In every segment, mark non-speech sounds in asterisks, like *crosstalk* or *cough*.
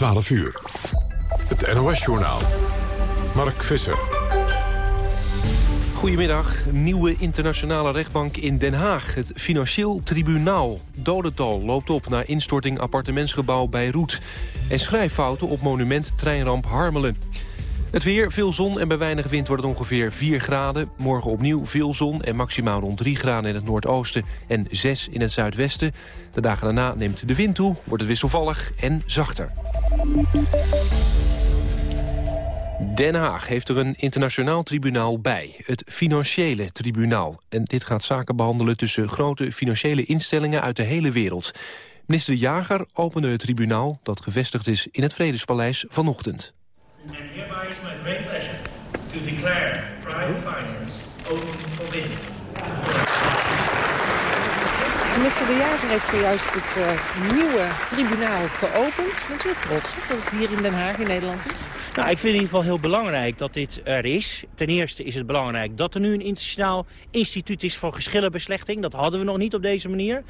12 uur. Het NOS-journaal. Mark Visser. Goedemiddag. Nieuwe internationale rechtbank in Den Haag. Het Financieel Tribunaal. Dodental loopt op na instorting appartementsgebouw bij Roet. En schrijffouten op monument treinramp Harmelen. Het weer, veel zon en bij weinig wind wordt het ongeveer 4 graden. Morgen opnieuw veel zon en maximaal rond 3 graden in het noordoosten en 6 in het zuidwesten. De dagen daarna neemt de wind toe, wordt het wisselvallig en zachter. Den Haag heeft er een internationaal tribunaal bij, het Financiële Tribunaal. En dit gaat zaken behandelen tussen grote financiële instellingen uit de hele wereld. Minister Jager opende het tribunaal dat gevestigd is in het Vredespaleis vanochtend. And hereby is my great pleasure to declare private finance open for business. Minister De Jager heeft zojuist het uh, nieuwe tribunaal geopend. Bent u er trots op dat het hier in Den Haag in Nederland is? Nou, ik vind het in ieder geval heel belangrijk dat dit er is. Ten eerste is het belangrijk dat er nu een internationaal instituut is voor geschillenbeslechting. Dat hadden we nog niet op deze manier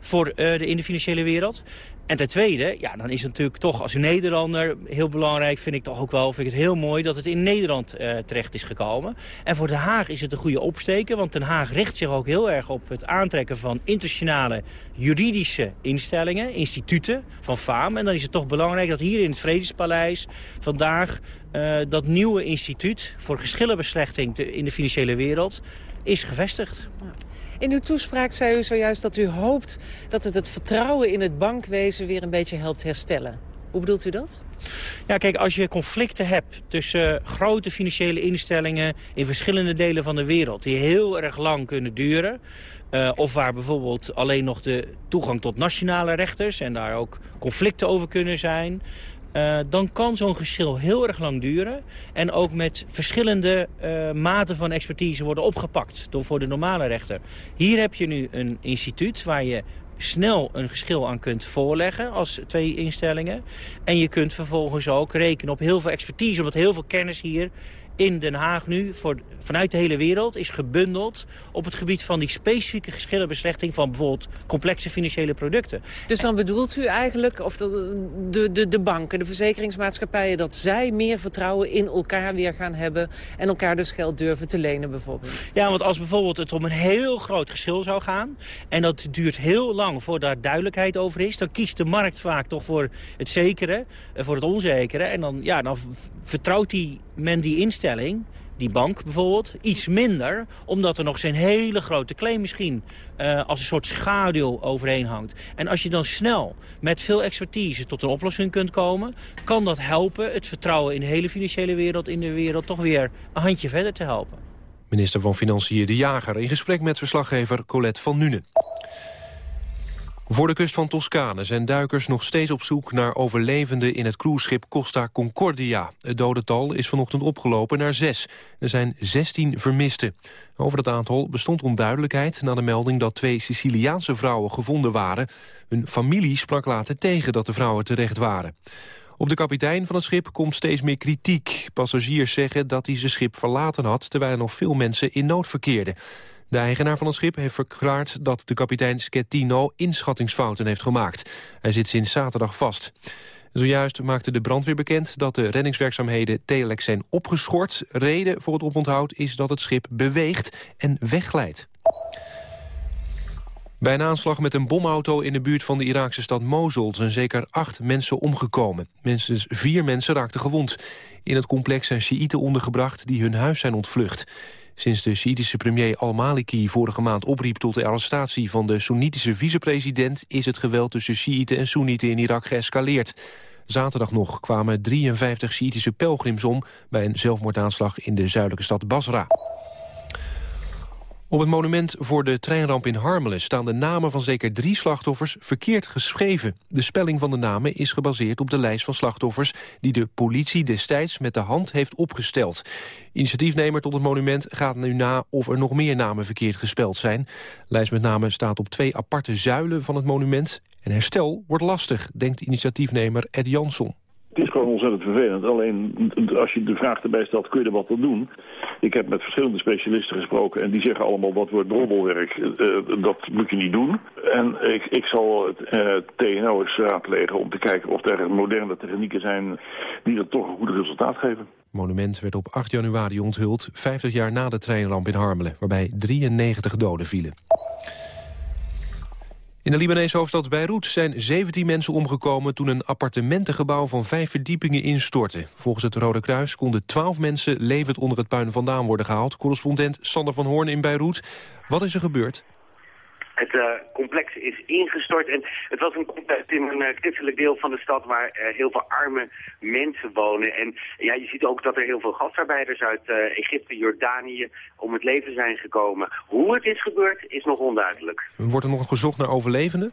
voor uh, de, in de financiële wereld. En ten tweede, ja, dan is het natuurlijk toch als Nederlander heel belangrijk, vind ik toch ook wel, vind ik het heel mooi dat het in Nederland uh, terecht is gekomen. En voor Den Haag is het een goede opsteken, want Den Haag richt zich ook heel erg op het aantrekken van internationale juridische instellingen, instituten van faam. En dan is het toch belangrijk dat hier in het Vredespaleis vandaag uh, dat nieuwe instituut voor geschillenbeslechting in de financiële wereld is gevestigd. In uw toespraak zei u zojuist dat u hoopt dat het het vertrouwen in het bankwezen weer een beetje helpt herstellen. Hoe bedoelt u dat? Ja, kijk, als je conflicten hebt tussen grote financiële instellingen in verschillende delen van de wereld... die heel erg lang kunnen duren... Uh, of waar bijvoorbeeld alleen nog de toegang tot nationale rechters... en daar ook conflicten over kunnen zijn... Uh, dan kan zo'n geschil heel erg lang duren. En ook met verschillende uh, maten van expertise worden opgepakt door voor de normale rechter. Hier heb je nu een instituut waar je snel een geschil aan kunt voorleggen als twee instellingen. En je kunt vervolgens ook rekenen op heel veel expertise, omdat heel veel kennis hier in Den Haag nu voor, vanuit de hele wereld is gebundeld op het gebied van die specifieke geschillenbeslechting van bijvoorbeeld complexe financiële producten. Dus dan bedoelt u eigenlijk, of de, de, de, banken, de verzekeringsmaatschappijen, dat zij meer vertrouwen in elkaar weer gaan hebben en elkaar dus geld durven te lenen bijvoorbeeld? Ja, want als bijvoorbeeld het om een heel groot geschil zou gaan en dat duurt heel lang voordat daar duidelijkheid over is, dan kiest de markt vaak toch voor het zekere, voor het onzekere en dan, ja, dan vertrouwt die men die instelling, die bank bijvoorbeeld, iets minder... omdat er nog zijn hele grote claim misschien uh, als een soort schaduw overheen hangt. En als je dan snel met veel expertise tot een oplossing kunt komen... kan dat helpen het vertrouwen in de hele financiële wereld... in de wereld toch weer een handje verder te helpen. Minister van Financiën De Jager in gesprek met verslaggever Colette van Nuenen. Voor de kust van Toscane zijn duikers nog steeds op zoek naar overlevenden in het cruiseschip Costa Concordia. Het dodental is vanochtend opgelopen naar zes. Er zijn 16 vermisten. Over dat aantal bestond onduidelijkheid na de melding dat twee Siciliaanse vrouwen gevonden waren. Hun familie sprak later tegen dat de vrouwen terecht waren. Op de kapitein van het schip komt steeds meer kritiek. Passagiers zeggen dat hij zijn schip verlaten had... terwijl er nog veel mensen in nood verkeerden. De eigenaar van het schip heeft verklaard dat de kapitein Schettino inschattingsfouten heeft gemaakt. Hij zit sinds zaterdag vast. Zojuist maakte de brandweer bekend dat de reddingswerkzaamheden tijdelijk zijn opgeschort. Reden voor het oponthoud is dat het schip beweegt en wegglijdt. Bij een aanslag met een bomauto in de buurt van de Iraakse stad Mosul... zijn zeker acht mensen omgekomen. Minstens vier mensen raakten gewond. In het complex zijn Sjiïten ondergebracht die hun huis zijn ontvlucht. Sinds de Sjiitische premier al-Maliki vorige maand opriep tot de arrestatie van de Soenitische vicepresident is het geweld tussen Sjiiten en Soenieten in Irak geëscaleerd. Zaterdag nog kwamen 53 Sjiitische pelgrims om bij een zelfmoordaanslag in de zuidelijke stad Basra. Op het monument voor de treinramp in Harmelen staan de namen van zeker drie slachtoffers verkeerd geschreven. De spelling van de namen is gebaseerd op de lijst van slachtoffers die de politie destijds met de hand heeft opgesteld. Initiatiefnemer tot het monument gaat nu na of er nog meer namen verkeerd gespeld zijn. De lijst met namen staat op twee aparte zuilen van het monument. En herstel wordt lastig, denkt initiatiefnemer Ed Jansson. Het is gewoon ontzettend vervelend. Alleen als je de vraag erbij stelt, kun je er wat aan doen? Ik heb met verschillende specialisten gesproken en die zeggen allemaal dat wordt drobbelwerk. Uh, dat moet je niet doen. En ik, ik zal het uh, TNO eens raadplegen om te kijken of er moderne technieken zijn die er toch een goed resultaat geven. Monument werd op 8 januari onthuld, 50 jaar na de treinramp in Harmelen, waarbij 93 doden vielen. In de Libanese hoofdstad Beirut zijn 17 mensen omgekomen... toen een appartementengebouw van vijf verdiepingen instortte. Volgens het Rode Kruis konden 12 mensen levend onder het puin vandaan worden gehaald. Correspondent Sander van Hoorn in Beirut. Wat is er gebeurd? Het uh, complex is ingestort en het was een complex in een uh, deel van de stad waar uh, heel veel arme mensen wonen. En ja, je ziet ook dat er heel veel gastarbeiders uit Egypte, Jordanië om het leven zijn gekomen. Hoe het is gebeurd is nog onduidelijk. Wordt er nog gezocht naar overlevenden?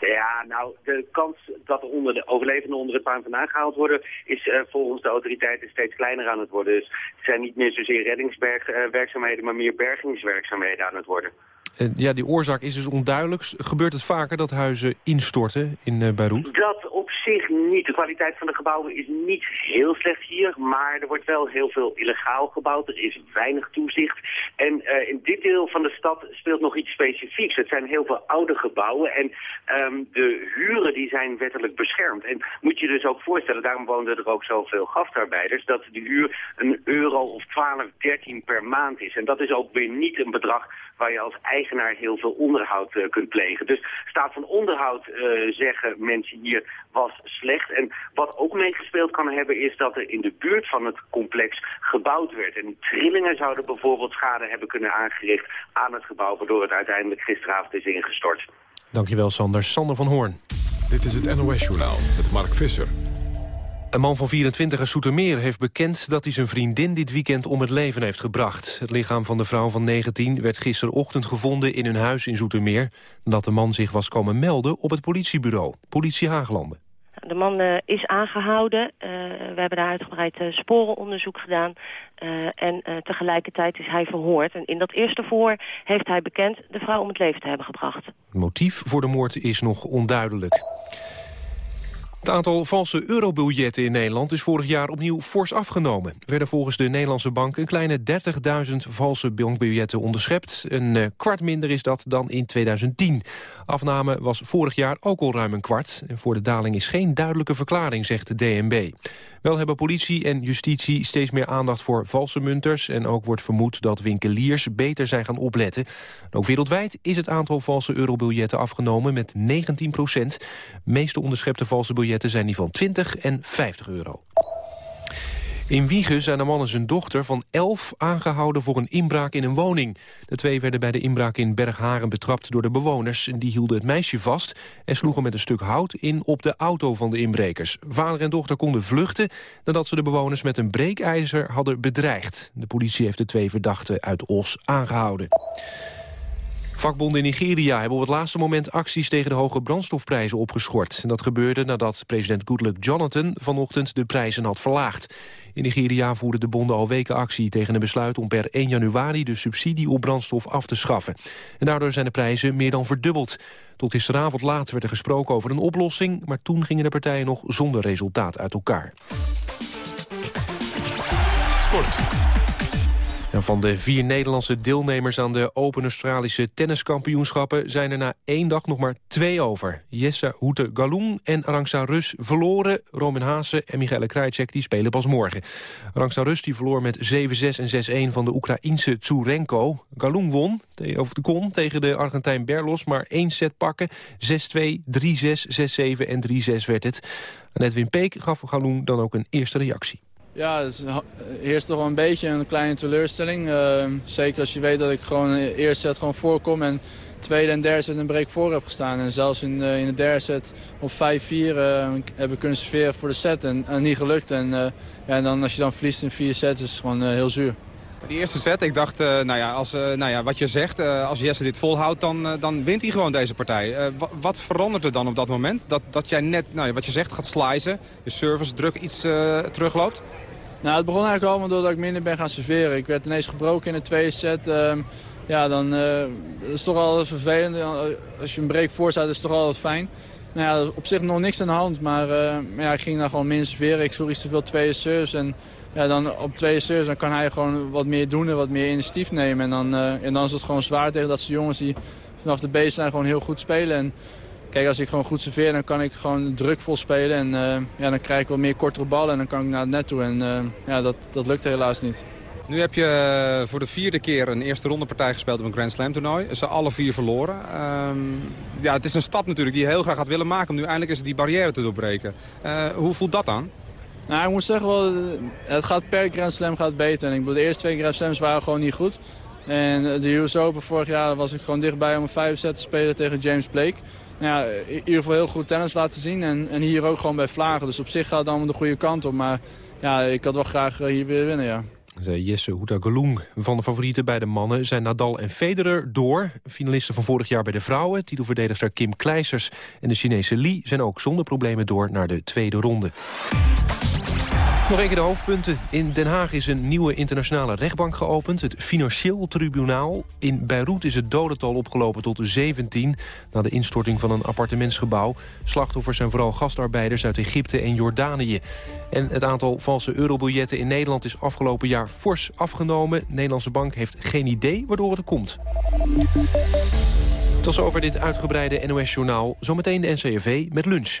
Ja, nou, de kans dat er onder de overlevenden onder het puin vandaan gehaald worden... is uh, volgens de autoriteiten steeds kleiner aan het worden. Dus het zijn niet meer zozeer reddingswerkzaamheden, maar meer bergingswerkzaamheden aan het worden. Uh, ja, die oorzaak is dus onduidelijk. Gebeurt het vaker dat huizen instorten in uh, Beirut? Dat op zich niet. De kwaliteit van de gebouwen is niet heel slecht hier, maar er wordt wel heel veel illegaal gebouwd. Er is weinig toezicht. En uh, in dit deel van de stad speelt nog iets specifieks. Het zijn heel veel oude gebouwen en um, de huren die zijn wettelijk beschermd. En moet je dus ook voorstellen, daarom woonden er ook zoveel gastarbeiders, dat de huur een euro of 12, 13 per maand is. En dat is ook weer niet een bedrag waar je als eigenaar heel veel onderhoud uh, kunt plegen. Dus staat van onderhoud uh, zeggen mensen hier was slecht. En wat ook meegespeeld kan hebben is dat er in de buurt van het complex gebouwd werd. En trillingen zouden bijvoorbeeld schade hebben kunnen aangericht aan het gebouw... waardoor het uiteindelijk gisteravond is ingestort. Dankjewel Sander. Sander van Hoorn. Dit is het NOS Journaal met Mark Visser. Een man van 24 uit Soetermeer heeft bekend dat hij zijn vriendin dit weekend om het leven heeft gebracht. Het lichaam van de vrouw van 19 werd gisterochtend gevonden in hun huis in Soetermeer... nadat de man zich was komen melden op het politiebureau, politie Haaglanden. De man uh, is aangehouden. Uh, we hebben daar uitgebreid uh, sporenonderzoek gedaan. en tegelijkertijd is hij verhoord. En in dat eerste verhoor heeft hij bekend de vrouw om het leven te hebben gebracht. Het motief voor de moord is nog onduidelijk. Het aantal valse eurobiljetten in Nederland is vorig jaar opnieuw fors afgenomen. Er werden volgens de Nederlandse bank een kleine 30.000 valse bankbiljetten onderschept. Een eh, kwart minder is dat dan in 2010. Afname was vorig jaar ook al ruim een kwart. En voor de daling is geen duidelijke verklaring, zegt de DNB. Wel hebben politie en justitie steeds meer aandacht voor valse munters... en ook wordt vermoed dat winkeliers beter zijn gaan opletten. Ook wereldwijd is het aantal valse eurobiljetten afgenomen met 19 procent. Meeste onderschepte valse biljetten zijn die van 20 en 50 euro. In Wiegen zijn een man en zijn dochter van 11 aangehouden voor een inbraak in een woning. De twee werden bij de inbraak in Bergharen betrapt door de bewoners. Die hielden het meisje vast en sloegen met een stuk hout in op de auto van de inbrekers. Vader en dochter konden vluchten nadat ze de bewoners met een breekijzer hadden bedreigd. De politie heeft de twee verdachten uit Os aangehouden. Vakbonden in Nigeria hebben op het laatste moment acties tegen de hoge brandstofprijzen opgeschort. En dat gebeurde nadat president Goodluck Jonathan vanochtend de prijzen had verlaagd. In Nigeria voerden de bonden al weken actie tegen een besluit om per 1 januari de subsidie op brandstof af te schaffen. En daardoor zijn de prijzen meer dan verdubbeld. Tot gisteravond laat werd er gesproken over een oplossing, maar toen gingen de partijen nog zonder resultaat uit elkaar. Sport van de vier Nederlandse deelnemers aan de Open Australische tenniskampioenschappen... zijn er na één dag nog maar twee over. Jessa Hoete Galung en Arantxa Rus verloren. Roman Haase en Michaela Krajcek die spelen pas morgen. Arantxa Rus die verloor met 7-6 en 6-1 van de Oekraïense Tsurenko. Galung won, of de kon, tegen de Argentijn Berlos, maar één set pakken. 6-2, 3-6, 6-7 en 3-6 werd het. Edwin Peek gaf Galung dan ook een eerste reactie. Ja, het heerst toch wel een beetje een kleine teleurstelling. Uh, zeker als je weet dat ik gewoon in de eerste set gewoon voorkom en tweede en derde set een break voor heb gestaan. En zelfs in, uh, in de derde set op 5-4 uh, hebben kunnen serveren voor de set en, en niet gelukt. En, ja, en dan, als je dan verliest in vier sets is het gewoon heel zuur. Die eerste set, ik dacht, uh, nou ja, als, uh, nou ja, wat je zegt, uh, als Jesse dit volhoudt, dan, dan wint hij gewoon deze partij. wat verandert er dan op dat moment? Dat, dat jij net, nou ja, wat je zegt, gaat slicen, je service druk iets terugloopt? Nou, het begon eigenlijk allemaal doordat ik minder ben gaan serveren. Ik werd ineens gebroken in de tweede set. Um, ja, dan uh, is toch wel vervelend. Als je een break voor is het toch altijd fijn. Nou ja, op zich nog niks aan de hand, maar ja, ik ging daar gewoon min serveren. Ik zoek iets te veel tweede serves en ja, dan op tweede serves dan kan hij gewoon wat meer doen en wat meer initiatief nemen. En dan, uh, en dan is het gewoon zwaar tegen dat ze jongens die vanaf de baseline gewoon heel goed spelen. En kijk, als ik gewoon goed serveer, dan kan ik gewoon drukvol spelen. En uh, ja, dan krijg ik wat meer kortere ballen en dan kan ik naar het net toe. En uh, ja, dat, dat lukt helaas niet. Nu heb je voor de vierde keer een eerste ronde partij gespeeld op een Grand Slam toernooi. Ze alle vier verloren. Um, ja, het is een stap natuurlijk die je heel graag had willen maken om nu eindelijk eens die barrière te doorbreken. Hoe voelt dat aan? Nou, ik moet zeggen, wel, het gaat per Grand Slam gaat beter. En ik bedoel, de eerste twee Grand Slams waren gewoon niet goed. En de US Open vorig jaar was ik gewoon dichtbij om een vijf set te spelen tegen James Blake. Nou ja, in ieder geval heel goed tennis laten zien. En, en hier ook gewoon bij Vlagen. Dus op zich gaat het allemaal de goede kant op. Maar ja, ik had wel graag hier weer winnen, ja. Zei Jesse Houda-Galung. Van de favorieten bij de mannen zijn Nadal en Federer door. Finalisten van vorig jaar bij de vrouwen, titelverdedigster Kim Kleisers... en de Chinese Li zijn ook zonder problemen door naar de tweede ronde. Nog keer de hoofdpunten. In Den Haag is een nieuwe internationale rechtbank geopend. Het Financieel Tribunaal. In Beirut is het dodental opgelopen tot 17... na de instorting van een appartementsgebouw. Slachtoffers zijn vooral gastarbeiders uit Egypte en Jordanië. En het aantal valse eurobiljetten in Nederland is afgelopen jaar fors afgenomen. De Nederlandse bank heeft geen idee waardoor het komt. Tot zover dit uitgebreide NOS-journaal. Zometeen de NCRV met lunch.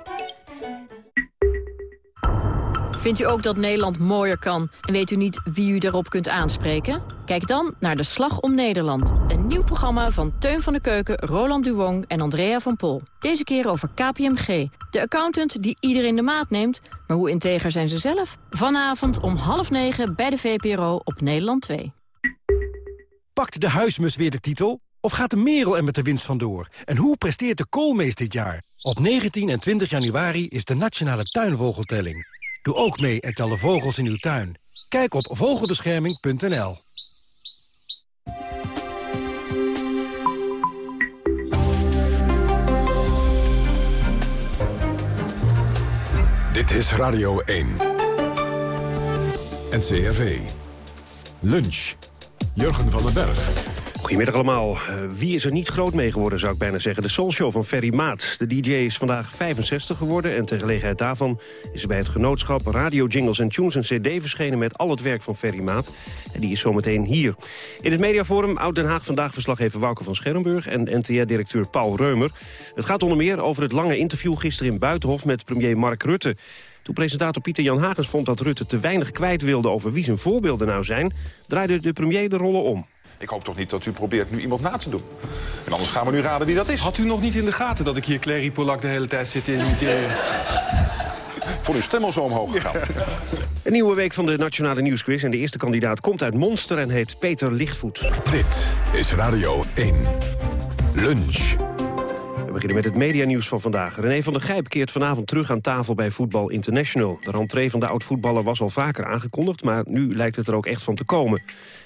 Vindt u ook dat Nederland mooier kan en weet u niet wie u daarop kunt aanspreken? Kijk dan naar De Slag om Nederland. Een nieuw programma van Teun van de Keuken, Roland Duwong en Andrea van Pol. Deze keer over KPMG. De accountant die iedereen de maat neemt, maar hoe integer zijn ze zelf? Vanavond om half negen bij de VPRO op Nederland 2. Pakt de huismus weer de titel? Of gaat de merel er met de winst vandoor? En hoe presteert de koolmees dit jaar? Op 19 en 20 januari is de Nationale Tuinvogeltelling. Doe ook mee en tel de vogels in uw tuin. Kijk op vogelbescherming.nl. Dit is Radio 1. NCRV. Lunch. Jurgen van den Berg. Goedemiddag allemaal. Uh, wie is er niet groot mee geworden, zou ik bijna zeggen. De Soul Show van Ferry Maat. De DJ is vandaag 65 geworden en ter gelegenheid daarvan... is er bij het genootschap Radio Jingles en Tunes een cd verschenen... met al het werk van Ferry Maat. En die is zometeen hier. In het mediaforum Oud-Den Haag vandaag verslaggever Wouke van Scherrenburg... en NTR-directeur Paul Reumer. Het gaat onder meer over het lange interview gisteren in Buitenhof... met premier Mark Rutte. Toen presentator Pieter Jan Hagens vond dat Rutte te weinig kwijt wilde... over wie zijn voorbeelden nou zijn, draaide de premier de rollen om. Ik hoop toch niet dat u probeert nu iemand na te doen. En anders gaan we nu raden wie dat is. Had u nog niet in de gaten dat ik hier Clary Polak de hele tijd zit te imiteren? *laughs* Voor uw stem al zo omhoog gegaan. *laughs* Een nieuwe week van de Nationale Nieuwsquiz. En de eerste kandidaat komt uit Monster en heet Peter Lichtvoet. Dit is Radio 1. Lunch. We beginnen met het medianieuws van vandaag. René van der Gijp keert vanavond terug aan tafel bij Voetbal International. De rentree van de oud-voetballer was al vaker aangekondigd... maar nu lijkt het er ook echt van te komen.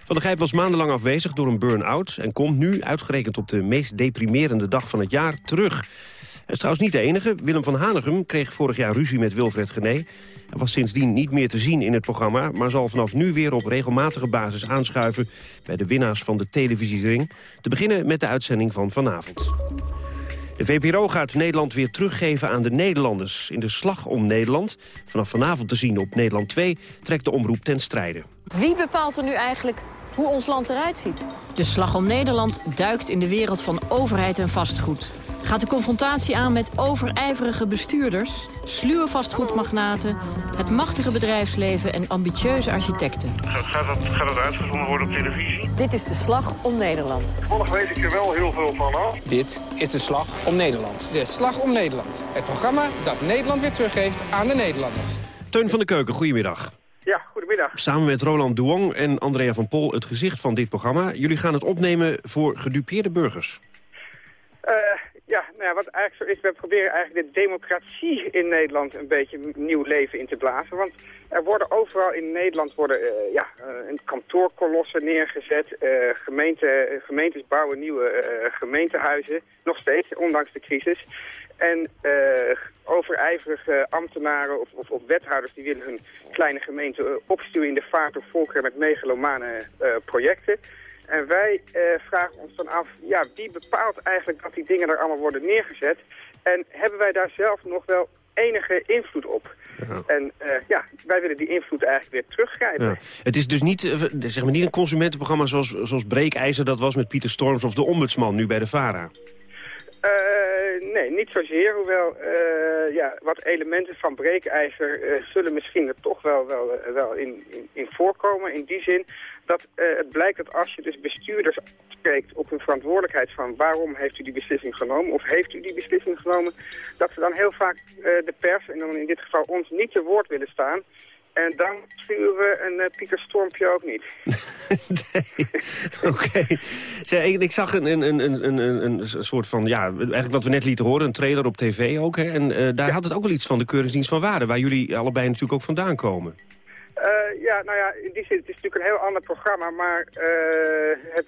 Van der Gijp was maandenlang afwezig door een burn-out... en komt nu, uitgerekend op de meest deprimerende dag van het jaar, terug. Hij is trouwens niet de enige. Willem van Hanegem kreeg vorig jaar ruzie met Wilfred Gené. Hij was sindsdien niet meer te zien in het programma... maar zal vanaf nu weer op regelmatige basis aanschuiven... bij de winnaars van de televisiering. Te beginnen met de uitzending van vanavond. De VPRO gaat Nederland weer teruggeven aan de Nederlanders. In de slag om Nederland, vanaf vanavond te zien op Nederland 2... trekt de omroep ten strijde. Wie bepaalt er nu eigenlijk hoe ons land eruit ziet? De slag om Nederland duikt in de wereld van overheid en vastgoed. Gaat de confrontatie aan met overijverige bestuurders, sluwe vastgoedmagnaten, het machtige bedrijfsleven en ambitieuze architecten. Gaat dat, gaat dat uitgezonden worden op televisie? Dit is de slag om Nederland. Toevallig weet ik er wel heel veel van af. Dit is de slag om Nederland. De slag om Nederland. Het programma dat Nederland weer teruggeeft aan de Nederlanders. Teun van de Keuken, goedemiddag. Ja, goedemiddag. Samen met Roland Duong en Andrea van Pol het gezicht van dit programma. Jullie gaan het opnemen voor gedupeerde burgers. Nou ja, wat eigenlijk zo is, we proberen eigenlijk de democratie in Nederland een beetje nieuw leven in te blazen. Want er worden overal in Nederland worden, uh, ja, uh, kantoorkolossen neergezet. Uh, gemeente, gemeentes bouwen nieuwe gemeentehuizen, nog steeds, ondanks de crisis. En overijverige ambtenaren of, of, of, wethouders die willen hun kleine gemeente opstuwen in de vaart door volkeren met megalomane projecten. En wij uh, vragen ons dan af, ja, wie bepaalt eigenlijk dat die dingen er allemaal worden neergezet? En hebben wij daar zelf nog wel enige invloed op? Ja. En uh, ja, wij willen die invloed eigenlijk weer terugkrijgen. Ja. Het is dus niet, uh, zeg maar niet een consumentenprogramma zoals, zoals Breekijzer dat was met Pieter Storms of de Ombudsman nu bij de VARA. Uh, nee, niet zozeer. Hoewel uh, ja, wat elementen van breekijzer uh, zullen misschien er toch wel, wel, wel in, in, in, voorkomen. In die zin dat het blijkt dat als je dus bestuurders spreekt op hun verantwoordelijkheid van waarom heeft u die beslissing genomen of heeft u die beslissing genomen, dat ze dan heel vaak de pers, en dan in dit geval ons, niet te woord willen staan. En dan sturen we een uh, Pieter Stormpje ook niet. *laughs* nee, oké. Okay. Ik, ik, zag een, een, een, een, een soort van, ja, eigenlijk wat we net lieten horen, een trailer op tv ook. Hè? En uh, daar ja. had het ook wel iets van de Keuringsdienst van Waarde, waar jullie allebei natuurlijk ook vandaan komen. Uh, ja, nou ja, in die zin, het is natuurlijk een heel ander programma, maar uh, het,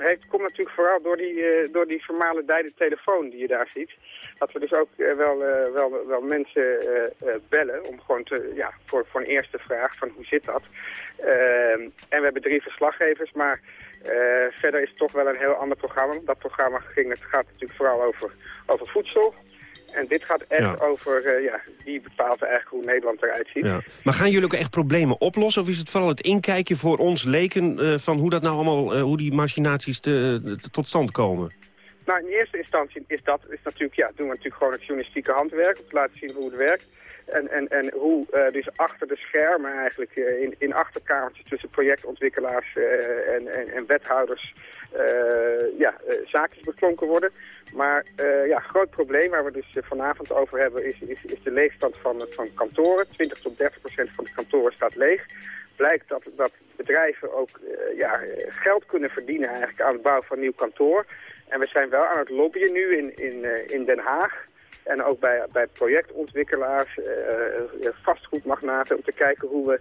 uh, komt natuurlijk vooral door die, door die vermalendijde telefoon die je daar ziet. Dat we dus ook wel, wel, wel mensen bellen om gewoon te, ja, voor, voor een eerste vraag van hoe zit dat. en we hebben drie verslaggevers, maar verder is het toch wel een heel ander programma. Dat programma ging, het gaat natuurlijk vooral over, over voedsel. En dit gaat echt over, uh, ja, wie bepaalt eigenlijk hoe Nederland eruit ziet. Ja. Maar gaan jullie ook echt problemen oplossen? Of is het vooral het inkijken voor ons leken uh, van hoe dat nou allemaal, uh, hoe die machinaties te, tot stand komen? Nou, in eerste instantie is dat is natuurlijk, ja, doen we natuurlijk gewoon het journalistieke handwerk. Om te laten zien hoe het werkt. En, en, en hoe uh, dus achter de schermen eigenlijk uh, in, in achterkamertjes tussen projectontwikkelaars uh, en, en, en, wethouders ja, zaakjes beklonken worden. Maar ja, groot probleem waar we dus vanavond over hebben is, is, is de leegstand van, van kantoren. 20 tot 30 procent van de kantoren staat leeg blijkt dat, dat bedrijven ook ja, geld kunnen verdienen eigenlijk aan het bouwen van nieuw kantoor. En we zijn wel aan het lobbyen nu in, in, in Den Haag. En ook bij, bij projectontwikkelaars, uh, vastgoedmagnaten, om te kijken hoe we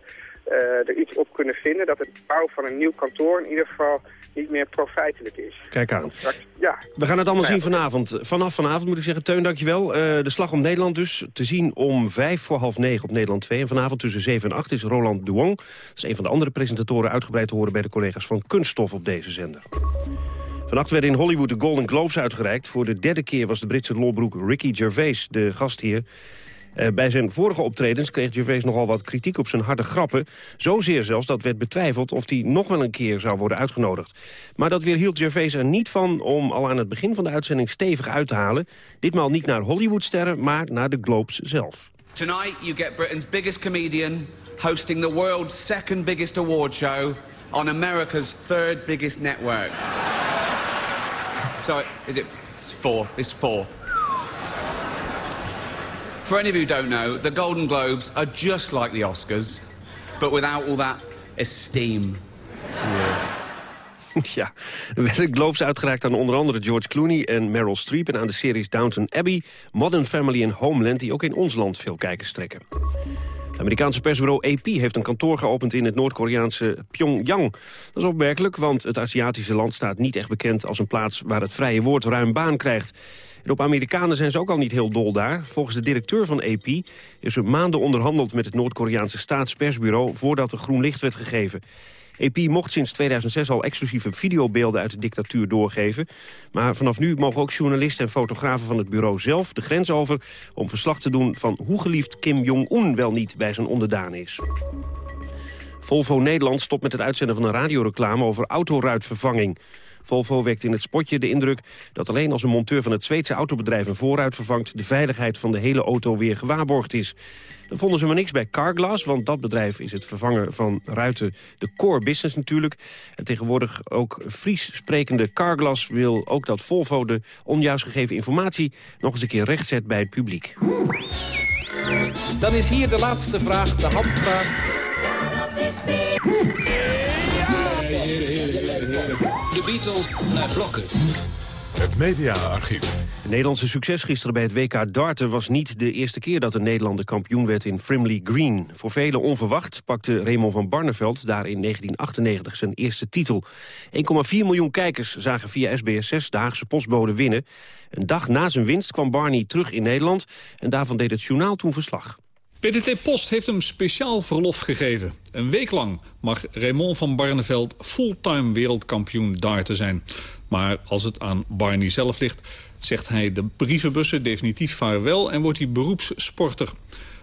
er iets op kunnen vinden. Dat het bouwen van een nieuw kantoor in ieder geval niet meer profijtelijk is. Kijk aan. Straks, ja. We gaan het allemaal zien vanavond. Vanaf vanavond moet ik zeggen, Teun, dankjewel. Uh, de Slag om Nederland dus, te zien om vijf voor half negen op Nederland 2. En vanavond tussen zeven en acht is Roland Duong. Dat is een van de andere presentatoren uitgebreid te horen bij de collega's van Kunststof op deze zender. Vannacht werden in Hollywood de Golden Globes uitgereikt. Voor de derde keer was de Britse lolbroek Ricky Gervais de gastheer. Uh, bij zijn vorige optredens kreeg Gervais nogal wat kritiek op zijn harde grappen. Zozeer zelfs dat werd betwijfeld of hij nog wel een keer zou worden uitgenodigd. Maar dat weerhield Gervais er niet van om al aan het begin van de uitzending stevig uit te halen. Ditmaal niet naar Hollywoodsterren, maar naar de Globes zelf. Tonight you get Britain's biggest comedian hosting the world's second biggest award show on America's third biggest network. So, is it? It's four. It's four. For any of you who don't know, the Golden Globes are just like the Oscars, but without all that esteem. *laughs* Ja, er werden Globes uitgereikt aan onder andere George Clooney en Meryl Streep... en aan de series Downton Abbey, Modern Family en Homeland... die ook in ons land veel kijkers trekken. Het Amerikaanse persbureau AP heeft een kantoor geopend in het Noord-Koreaanse Pyongyang. Dat is opmerkelijk, want het Aziatische land staat niet echt bekend als een plaats waar het vrije woord ruim baan krijgt. En op Amerikanen zijn ze ook al niet heel dol daar. Volgens de directeur van AP is er maanden onderhandeld met het Noord-Koreaanse staatspersbureau voordat er groen licht werd gegeven. AP mocht sinds 2006 al exclusieve videobeelden uit de dictatuur doorgeven. Maar vanaf nu mogen ook journalisten en fotografen van het bureau zelf de grens over... om verslag te doen van hoe geliefd Kim Jong-un wel niet bij zijn onderdaan is. Volvo Nederland stopt met het uitzenden van een radioreclame over autoruitvervanging. Volvo wekt in het spotje de indruk dat alleen als een monteur van het Zweedse autobedrijf een voorruit vervangt... de veiligheid van de hele auto weer gewaarborgd is. Dan vonden ze maar niks bij Carglass, want dat bedrijf is het vervangen van ruiten de core business natuurlijk. En tegenwoordig ook Fries sprekende Carglass wil ook dat Volvo de onjuist gegeven informatie nog eens een keer rechtzet bij het publiek. Dan is hier de laatste vraag, de handvraag. De Beatles naar blokken. Het mediaarchief. Het Nederlandse succes gisteren bij het WK darten was niet de eerste keer dat een Nederlander kampioen werd in Frimley Green. Voor velen onverwacht pakte Raymond van Barneveld daar in 1998 zijn eerste titel. 1,4 miljoen kijkers zagen via SBS6 de Haagse postbode winnen. Een dag na zijn winst kwam Barney terug in Nederland en daarvan deed het journaal toen verslag. PDT Post heeft hem speciaal verlof gegeven. Een week lang mag Raymond van Barneveld fulltime wereldkampioen darten zijn. Maar als het aan Barney zelf ligt, zegt hij de brievenbussen definitief vaarwel... en wordt hij beroepssporter.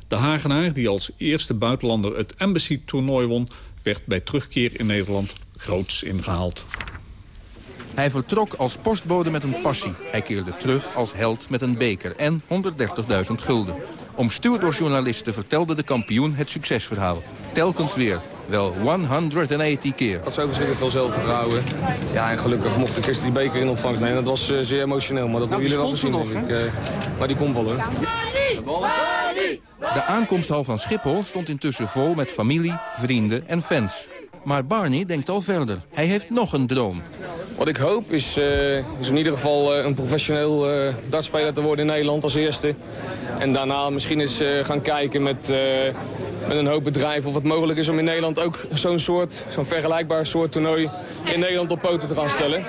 De Hagenaar, die als eerste buitenlander het Embassy-toernooi won... werd bij terugkeer in Nederland groots ingehaald. Hij vertrok als postbode met een passie. Hij keerde terug als held met een beker en 130.000 gulden. Omstuurd door journalisten vertelde de kampioen het succesverhaal. Telkens weer. Wel 180 keer. Ik had zo verschrikkelijk veel zelfvertrouwen. Ja, en gelukkig mocht ik eerst die beker in ontvangst nemen. Dat was uh, zeer emotioneel, maar dat Nou, jullie wel gezien, denk ik. Uh, maar die komt wel, hoor. De aankomsthal van Schiphol stond intussen vol met familie, vrienden en fans. Maar Barney denkt al verder. Hij heeft nog een droom. Wat ik hoop is, eh, is in ieder geval eh, een professioneel eh, dartspeler te worden in Nederland als eerste. En daarna misschien eens eh, gaan kijken met, eh, met een hoop bedrijven of het mogelijk is om in Nederland ook zo'n soort, zo'n vergelijkbaar soort toernooi in Nederland op poten te gaan stellen.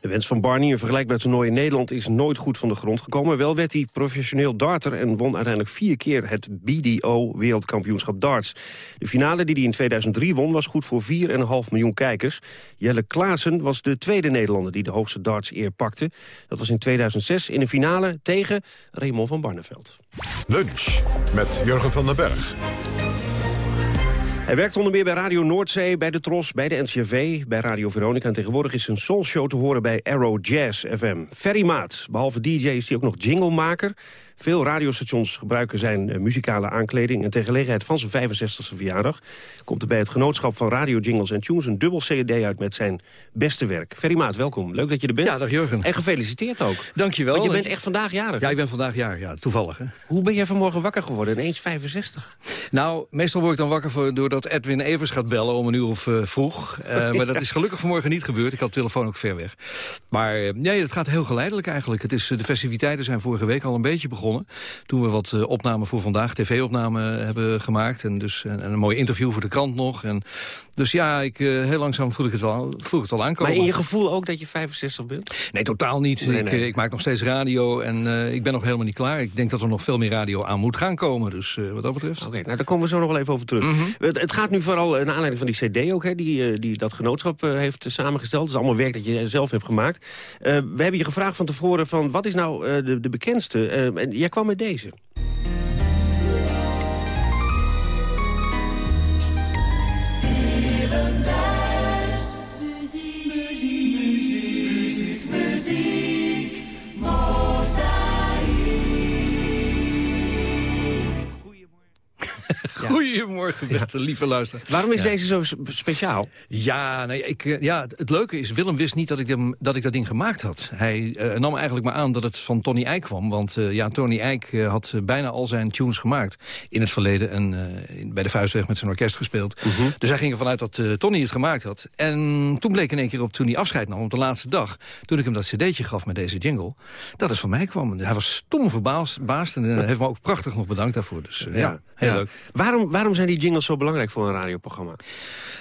De wens van Barney, een vergelijkbaar toernooi in Nederland, is nooit goed van de grond gekomen. Wel werd hij professioneel darter en won uiteindelijk vier keer het BDO Wereldkampioenschap Darts. De finale die hij in 2003 won was goed voor 4,5 miljoen kijkers. Jelle Klaassen was de tweede Nederlander die de hoogste darts eer pakte. Dat was in 2006 in de finale tegen Raymond van Barneveld. Lunch met Jurgen van den Berg. Hij werkt onder meer bij Radio Noordzee, bij de Tros, bij de NCRV, bij Radio Veronica. En tegenwoordig is zijn soulshow te horen bij Arrow Jazz FM. Ferry Maat, behalve DJ is hij ook nog jinglemaker. Veel radiostations gebruiken zijn eh, muzikale aankleding... en ter gelegenheid van zijn 65e verjaardag... komt er bij het genootschap van Radio Jingles en Tunes... een dubbel cd uit met zijn beste werk. Ferry Maat, welkom. Leuk dat je er bent. Ja, dag Jurgen. En gefeliciteerd ook. Dankjewel. Want je bent echt vandaag jarig. Ja, ik ben vandaag jarig, ja. Toevallig, hè. Hoe ben jij vanmorgen wakker geworden? Ineens 65? Nou, meestal word ik dan wakker voor, doordat Edwin Evers gaat bellen om een uur of eh, vroeg. Eh, *laughs* maar dat is gelukkig vanmorgen niet gebeurd. Ik had de telefoon ook ver weg. Maar nee, het gaat heel geleidelijk eigenlijk. Het is, de festiviteiten zijn vorige week al een beetje begonnen. Toen we wat eh, opnamen voor vandaag, tv-opnamen hebben gemaakt. En dus en, en een mooi interview voor de krant nog. En, dus ja, ik, eh, heel langzaam voel ik het wel, voel ik het al aankomen. Maar in je gevoel ook dat je 65 bent? Nee, totaal niet. Nee, ik, nee. eh, ik maak nog steeds radio en eh, ik ben nog helemaal niet klaar. Ik denk dat er nog veel meer radio aan moet gaan komen. Dus wat dat betreft. Oké, nou daar komen we zo nog wel even over terug. Mhm. het, het gaat nu vooral naar aanleiding van die cd ook, hè, die, die dat genootschap heeft samengesteld. Het is allemaal werk dat je zelf hebt gemaakt. We hebben je gevraagd van tevoren van wat is nou de, de bekendste? En jij kwam met deze. Goedemorgen, beste lieve luisteraar. Waarom is deze zo speciaal? Ja, nou ja, ik, eh, ja, het- leuke is, Willem wist niet dat ik, hem, dat, ik dat ding gemaakt had. Hij eh, nam eigenlijk maar aan dat het van Tony Eijk kwam. Want eh, ja, Tony Eijk had bijna al zijn tunes gemaakt in het verleden. En in- bij de Vuistweg met zijn orkest gespeeld. Dus hij ging ervan uit dat Tony het gemaakt had. En toen bleek in één keer op toen hij afscheid nam, op de laatste dag... toen ik hem dat cd'tje gaf met deze jingle, dat het van mij kwam. Hij was stom verbaasd baasd en heeft me ook prachtig nog bedankt daarvoor. Dus ja, heel leuk. Waarom, waarom zijn die jingles zo belangrijk voor een radioprogramma?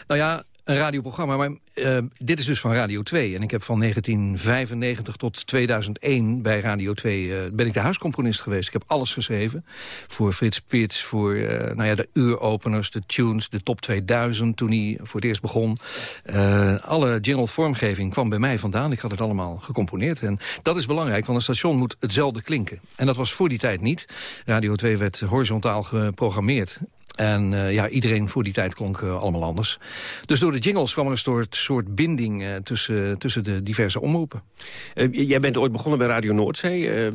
Nou ja, een radioprogramma. Maar eh, dit is dus van Radio 2. En ik heb van 1995 tot 2001 bij Radio 2 eh, ben ik de huiscomponist geweest. Ik heb alles geschreven. Voor Frits Pits, voor eh, nou ja, de uuropeners, de tunes, de top 2000 toen hij voor het eerst begon. Alle jingle vormgeving kwam bij mij vandaan. Ik had het allemaal gecomponeerd. En dat is belangrijk, want een station moet hetzelfde klinken. En dat was voor die tijd niet. Radio 2 werd horizontaal geprogrammeerd. En eh, ja, iedereen voor die tijd klonk eh, allemaal anders. Dus door de jingles kwam er een soort, soort binding eh, tussen, tussen de diverse omroepen. Jij bent ooit begonnen bij Radio Noordzee.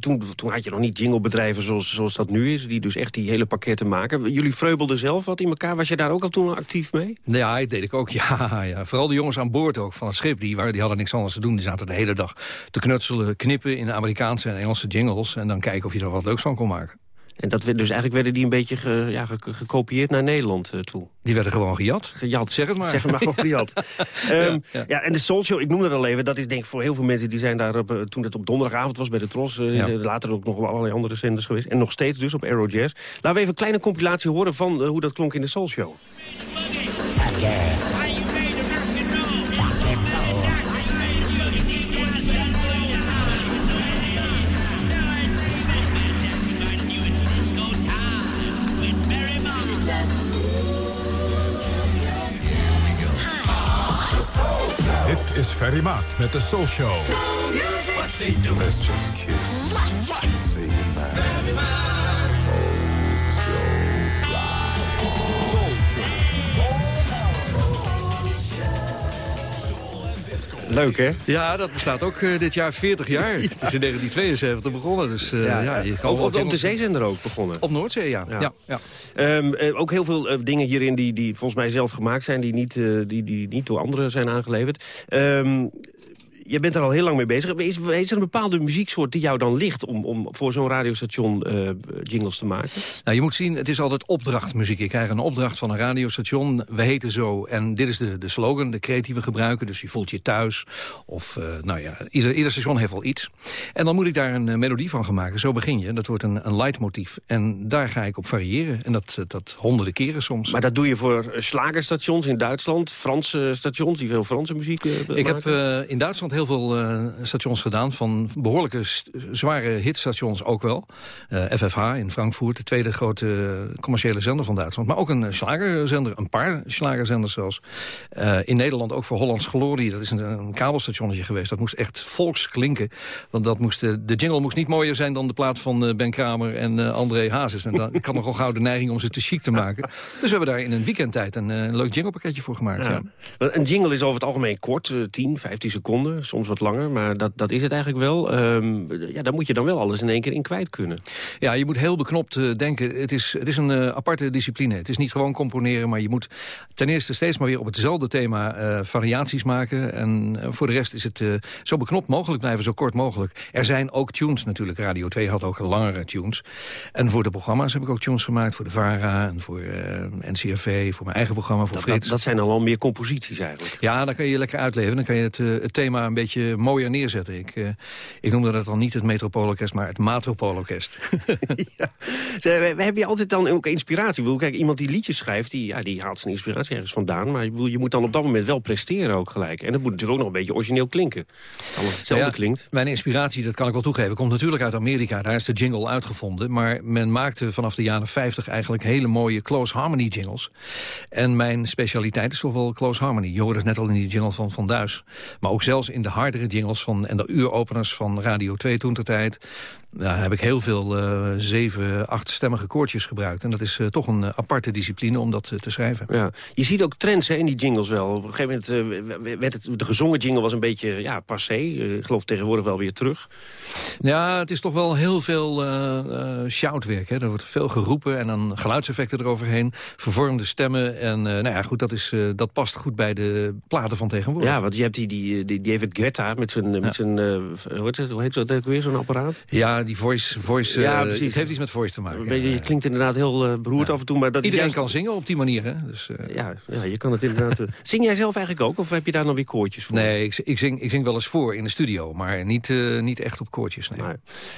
Toen, toen had je nog niet jinglebedrijven zoals, zoals dat nu is... die dus echt die hele pakketten maken. Jullie vreubelden zelf wat in elkaar. Was je daar ook al toen actief mee? Ja, dat deed ik ook. *laughs* Ja, ja. Vooral de jongens aan boord ook van het schip. Die, waren, die hadden niks anders te doen. Die zaten de hele dag te knutselen, knippen in de Amerikaanse en Engelse jingles. En dan kijken of je er wat leuks van kon maken. En dat, werd- dus eigenlijk werden die een beetje ge- ja, ge- gekopieerd naar Nederland eh, toe. Die werden gewoon gejat. Gejat. Zeg het maar. Zeg het maar gewoon gejat. *laughs* Ehm, ja, ja. en de Soul Show, ik noemde het al even, dat is denk ik voor heel veel mensen die zijn daar op, eh, toen het op donderdagavond was bij de Tros, eh, Ja. later ook nog op allerlei andere zenders geweest. En nog steeds dus op Aero Jazz. Laten we even een kleine compilatie horen van hoe dat klonk in de Soul Show. Ferry Maat met de Soul Show. What they do. Is just kiss. And Leuk, hè? Ja, dat bestaat ook eh, dit jaar 40 jaar. *laughs* Het is in 1972 begonnen, dus eh, ja, je kan ook, op, op de zeezender ook begonnen. Op Noordzee, ja. ja. ja, Ehm, eh, ook heel veel dingen hierin die, die volgens mij zelf gemaakt zijn... die niet, die, die niet door anderen zijn aangeleverd. Ehm, je bent er al heel lang mee bezig. Is, is er een bepaalde muzieksoort die jou dan ligt... om, om voor zo'n radiostation eh, jingles te maken? Nou, je moet zien, het is altijd opdrachtmuziek. Ik krijg een opdracht van een radiostation. We heten zo. En dit is de, de slogan, de creatieve gebruiken. Dus je voelt je thuis. Of, eh, nou ja, ieder, ieder station heeft wel iets. En dan moet ik daar een eh, melodie van gaan maken. Zo begin je. Dat wordt een, een leidmotief. En daar ga ik op variëren. En dat, dat honderden keren soms. Maar dat doe je voor slagerstations in Duitsland... Franse stations die veel Franse muziek eh, Ik heb maken? in Duitsland heel veel eh, stations gedaan. Van behoorlijke zware hitstations ook wel. Eh, FFH in Frankfurt, de tweede grote eh, commerciële zender van Duitsland. Maar ook een uh, slagerzender, een paar slagerzenders zelfs. Eh, in Nederland ook voor Hollands Glorie. Dat is een, een kabelstationnetje geweest. Dat moest echt volks klinken. Want dat moest, eh, de jingle moest niet mooier zijn dan de plaat van eh, Ben Kramer en eh, André Hazes. En dan, *laughs* ik had nogal gauw de neiging om ze te chic te maken. Dus we hebben daar in een weekendtijd een eh, leuk jinglepakketje voor gemaakt. Ja. Ja. Een jingle is over het algemeen kort, eh, 10, 15 seconden, soms wat langer. Maar dat, dat is het eigenlijk wel. Ehm, ja, daar moet je dan wel alles in één keer in kwijt kunnen. Ja, je moet heel beknopt eh, denken. Het is, het is een eh, aparte discipline. Het is niet gewoon componeren, maar je moet ten eerste steeds maar weer op hetzelfde thema eh, variaties maken. En voor de rest is het zo beknopt mogelijk blijven, zo kort mogelijk. Er zijn ook tunes natuurlijk. Radio 2 had ook langere tunes. En voor de programma's heb ik ook tunes gemaakt. Voor de VARA en voor NCRV, voor mijn eigen programma, voor Dat, Frits. dat, dat zijn al meer composities eigenlijk. Ja, dan kan je lekker uitleven. Dan kan je het, het thema een beetje mooier neerzetten. Ik, eh, ik noemde dat dan niet het Metropoolorkest, maar het Matropoolorkest. *laughs* We- we hebben je altijd dan ook inspiratie. Ik bedoel, kijk, iemand die liedjes schrijft, die, ja, die haalt zijn inspiratie ergens vandaan. Maar bedoel, je moet dan op dat moment wel presteren ook gelijk. En het moet natuurlijk ook nog een beetje origineel klinken. Als het hetzelfde Ja, klinkt. Mijn inspiratie, dat kan ik wel toegeven, komt natuurlijk uit Amerika. Daar is de jingle uitgevonden. Maar men maakte vanaf de jaren 50 eigenlijk hele mooie close harmony jingles. En mijn specialiteit is toch wel close harmony. Je hoorde het net al in die jingle van Van Duis. Maar ook zelfs in de hardere jingles van, en de uuropeners van Radio 2 toen ter tijd. Daar heb ik heel veel eh, zeven, achtstemmige koortjes gebruikt. En dat is eh, toch een eh, aparte discipline om dat te schrijven. Ja. Je ziet ook trends hè, in die jingles wel. Op een gegeven moment werd het, de gezongen jingle was een beetje ja, passé. Ik geloof tegenwoordig wel weer terug. Ja, het is toch wel heel veel shoutwerk. Hè. Er wordt veel geroepen en dan geluidseffecten eroverheen. Vervormde stemmen. En nou ja, goed, dat, is, dat past goed bij de platen van tegenwoordig. Ja, want je hebt die, die, die David Guetta met zijn, met zijn hoe heet het, hoe heet dat ook weer, zo'n apparaat? Ja, die voice, voice Ja, eh, precies. het heeft iets met voice te maken. Je klinkt inderdaad heel eh, beroerd af en toe. Maar dat Iedereen juist- kan zingen op die manier, hè? Dus, eh, Ja, ja, je kan het inderdaad... Zing jij zelf eigenlijk ook? Of heb je daar nog weer koortjes voor? Nee, ik, ik, zing, ik zing wel eens voor in de studio, maar niet, niet echt op koortjes. Nee.